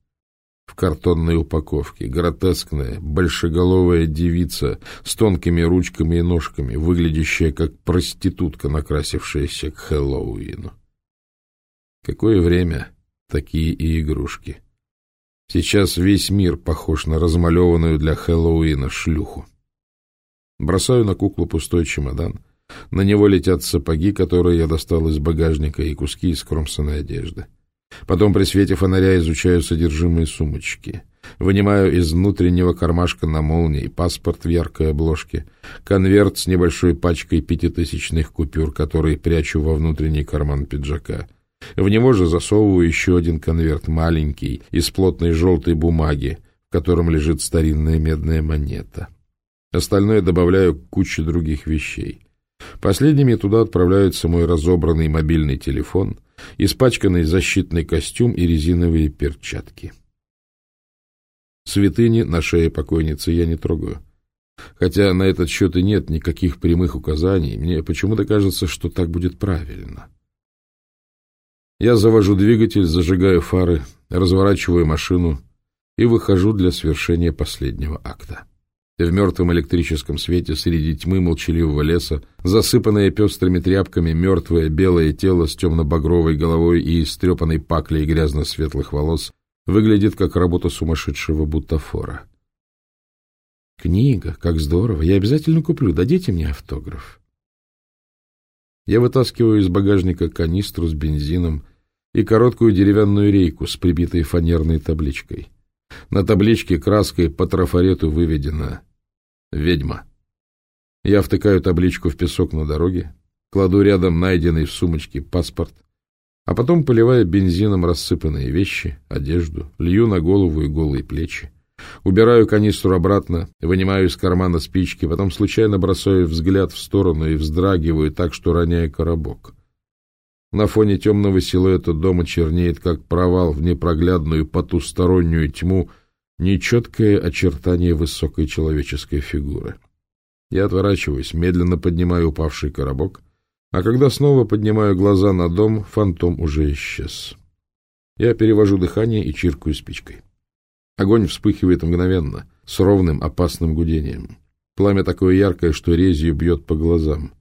в картонной упаковке, гротескная, большеголовая девица с тонкими ручками и ножками, выглядящая как проститутка, накрасившаяся к Хэллоуину. Какое время такие и игрушки. Сейчас весь мир похож на размалеванную для Хэллоуина шлюху. Бросаю на куклу пустой чемодан. На него летят сапоги, которые я достал из багажника, и куски из кромсанной одежды. Потом при свете фонаря изучаю содержимое сумочки. Вынимаю из внутреннего кармашка на молнии паспорт в яркой обложке, конверт с небольшой пачкой пятитысячных купюр, которые прячу во внутренний карман пиджака. В него же засовываю еще один конверт, маленький, из плотной желтой бумаги, в котором лежит старинная медная монета. Остальное добавляю к куче других вещей. Последними туда отправляются мой разобранный мобильный телефон — испачканный защитный костюм и резиновые перчатки. Святыни на шее покойницы я не трогаю. Хотя на этот счет и нет никаких прямых указаний, мне почему-то кажется, что так будет правильно. Я завожу двигатель, зажигаю фары, разворачиваю машину и выхожу для свершения последнего акта. В мертвом электрическом свете среди тьмы молчаливого леса, засыпанное пестрыми тряпками, мертвое белое тело с темно-багровой головой и истрепанной паклей грязно-светлых волос выглядит как работа сумасшедшего бутафора. «Книга, как здорово! Я обязательно куплю. Дадите мне автограф?» Я вытаскиваю из багажника канистру с бензином и короткую деревянную рейку с прибитой фанерной табличкой. На табличке краской по трафарету выведено Ведьма. Я втыкаю табличку в песок на дороге, кладу рядом найденный в сумочке паспорт, а потом поливаю бензином рассыпанные вещи, одежду, лью на голову и голые плечи. Убираю канистру обратно, вынимаю из кармана спички, потом случайно бросаю взгляд в сторону и вздрагиваю так, что роняю коробок. На фоне темного силуэта дома чернеет, как провал в непроглядную потустороннюю тьму, нечеткое очертание высокой человеческой фигуры. Я отворачиваюсь, медленно поднимаю упавший коробок, а когда снова поднимаю глаза на дом, фантом уже исчез. Я перевожу дыхание и чиркаю спичкой. Огонь вспыхивает мгновенно, с ровным опасным гудением. Пламя такое яркое, что резью бьет по глазам.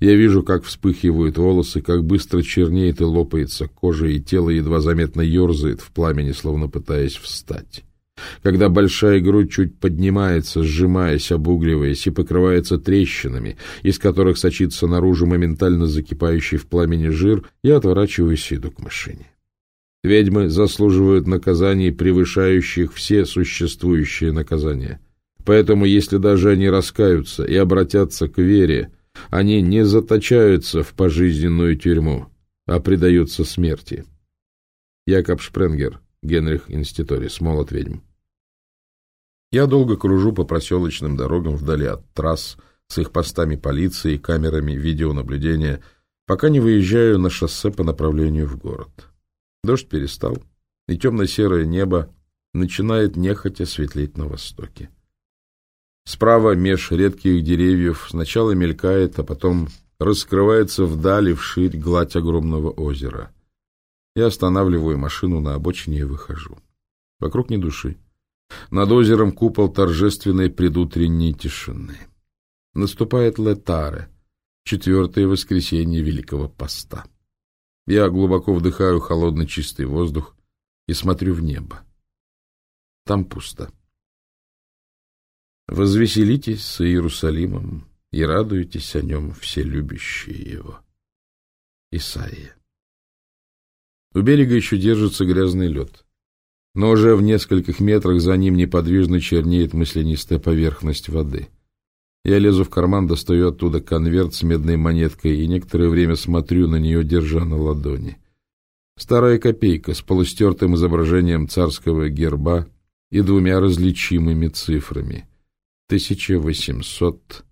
Я вижу, как вспыхивают волосы, как быстро чернеет и лопается кожа, и тело едва заметно ерзает в пламени, словно пытаясь встать когда большая грудь чуть поднимается, сжимаясь, обугливаясь и покрывается трещинами, из которых сочится наружу моментально закипающий в пламени жир, я отворачиваюсь и иду к машине. Ведьмы заслуживают наказаний, превышающих все существующие наказания. Поэтому, если даже они раскаются и обратятся к вере, они не заточаются в пожизненную тюрьму, а предаются смерти. Якоб Шпренгер, Генрих Инститорис, молот ведьм. Я долго кружу по проселочным дорогам вдали от трасс с их постами полиции камерами видеонаблюдения, пока не выезжаю на шоссе по направлению в город. Дождь перестал, и темно-серое небо начинает нехотя светлеть на востоке. Справа меж редких деревьев сначала мелькает, а потом раскрывается вдали вширь гладь огромного озера. Я останавливаю машину на обочине и выхожу. Вокруг ни души. Над озером купол торжественной предутренней тишины. Наступает Летаре, четвертое воскресенье Великого Поста. Я глубоко вдыхаю холодный чистый воздух и смотрю в небо. Там пусто. Возвеселитесь с Иерусалимом и радуйтесь о нем все любящие его. Исаия. У берега еще держится грязный лед но уже в нескольких метрах за ним неподвижно чернеет мысленистая поверхность воды. Я лезу в карман, достаю оттуда конверт с медной монеткой и некоторое время смотрю на нее, держа на ладони. Старая копейка с полустертым изображением царского герба и двумя различимыми цифрами. 1800.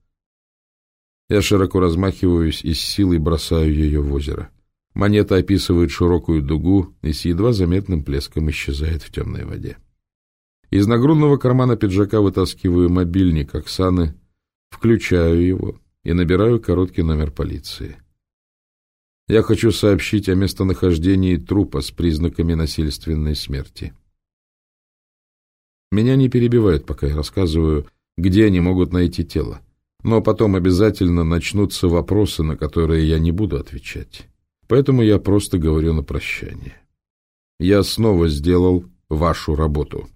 Я широко размахиваюсь и с силой бросаю ее в озеро. Монета описывает широкую дугу и с едва заметным плеском исчезает в темной воде. Из нагрудного кармана пиджака вытаскиваю мобильник Оксаны, включаю его и набираю короткий номер полиции. Я хочу сообщить о местонахождении трупа с признаками насильственной смерти. Меня не перебивают, пока я рассказываю, где они могут найти тело. Но потом обязательно начнутся вопросы, на которые я не буду отвечать. Поэтому я просто говорю на прощание. Я снова сделал вашу работу.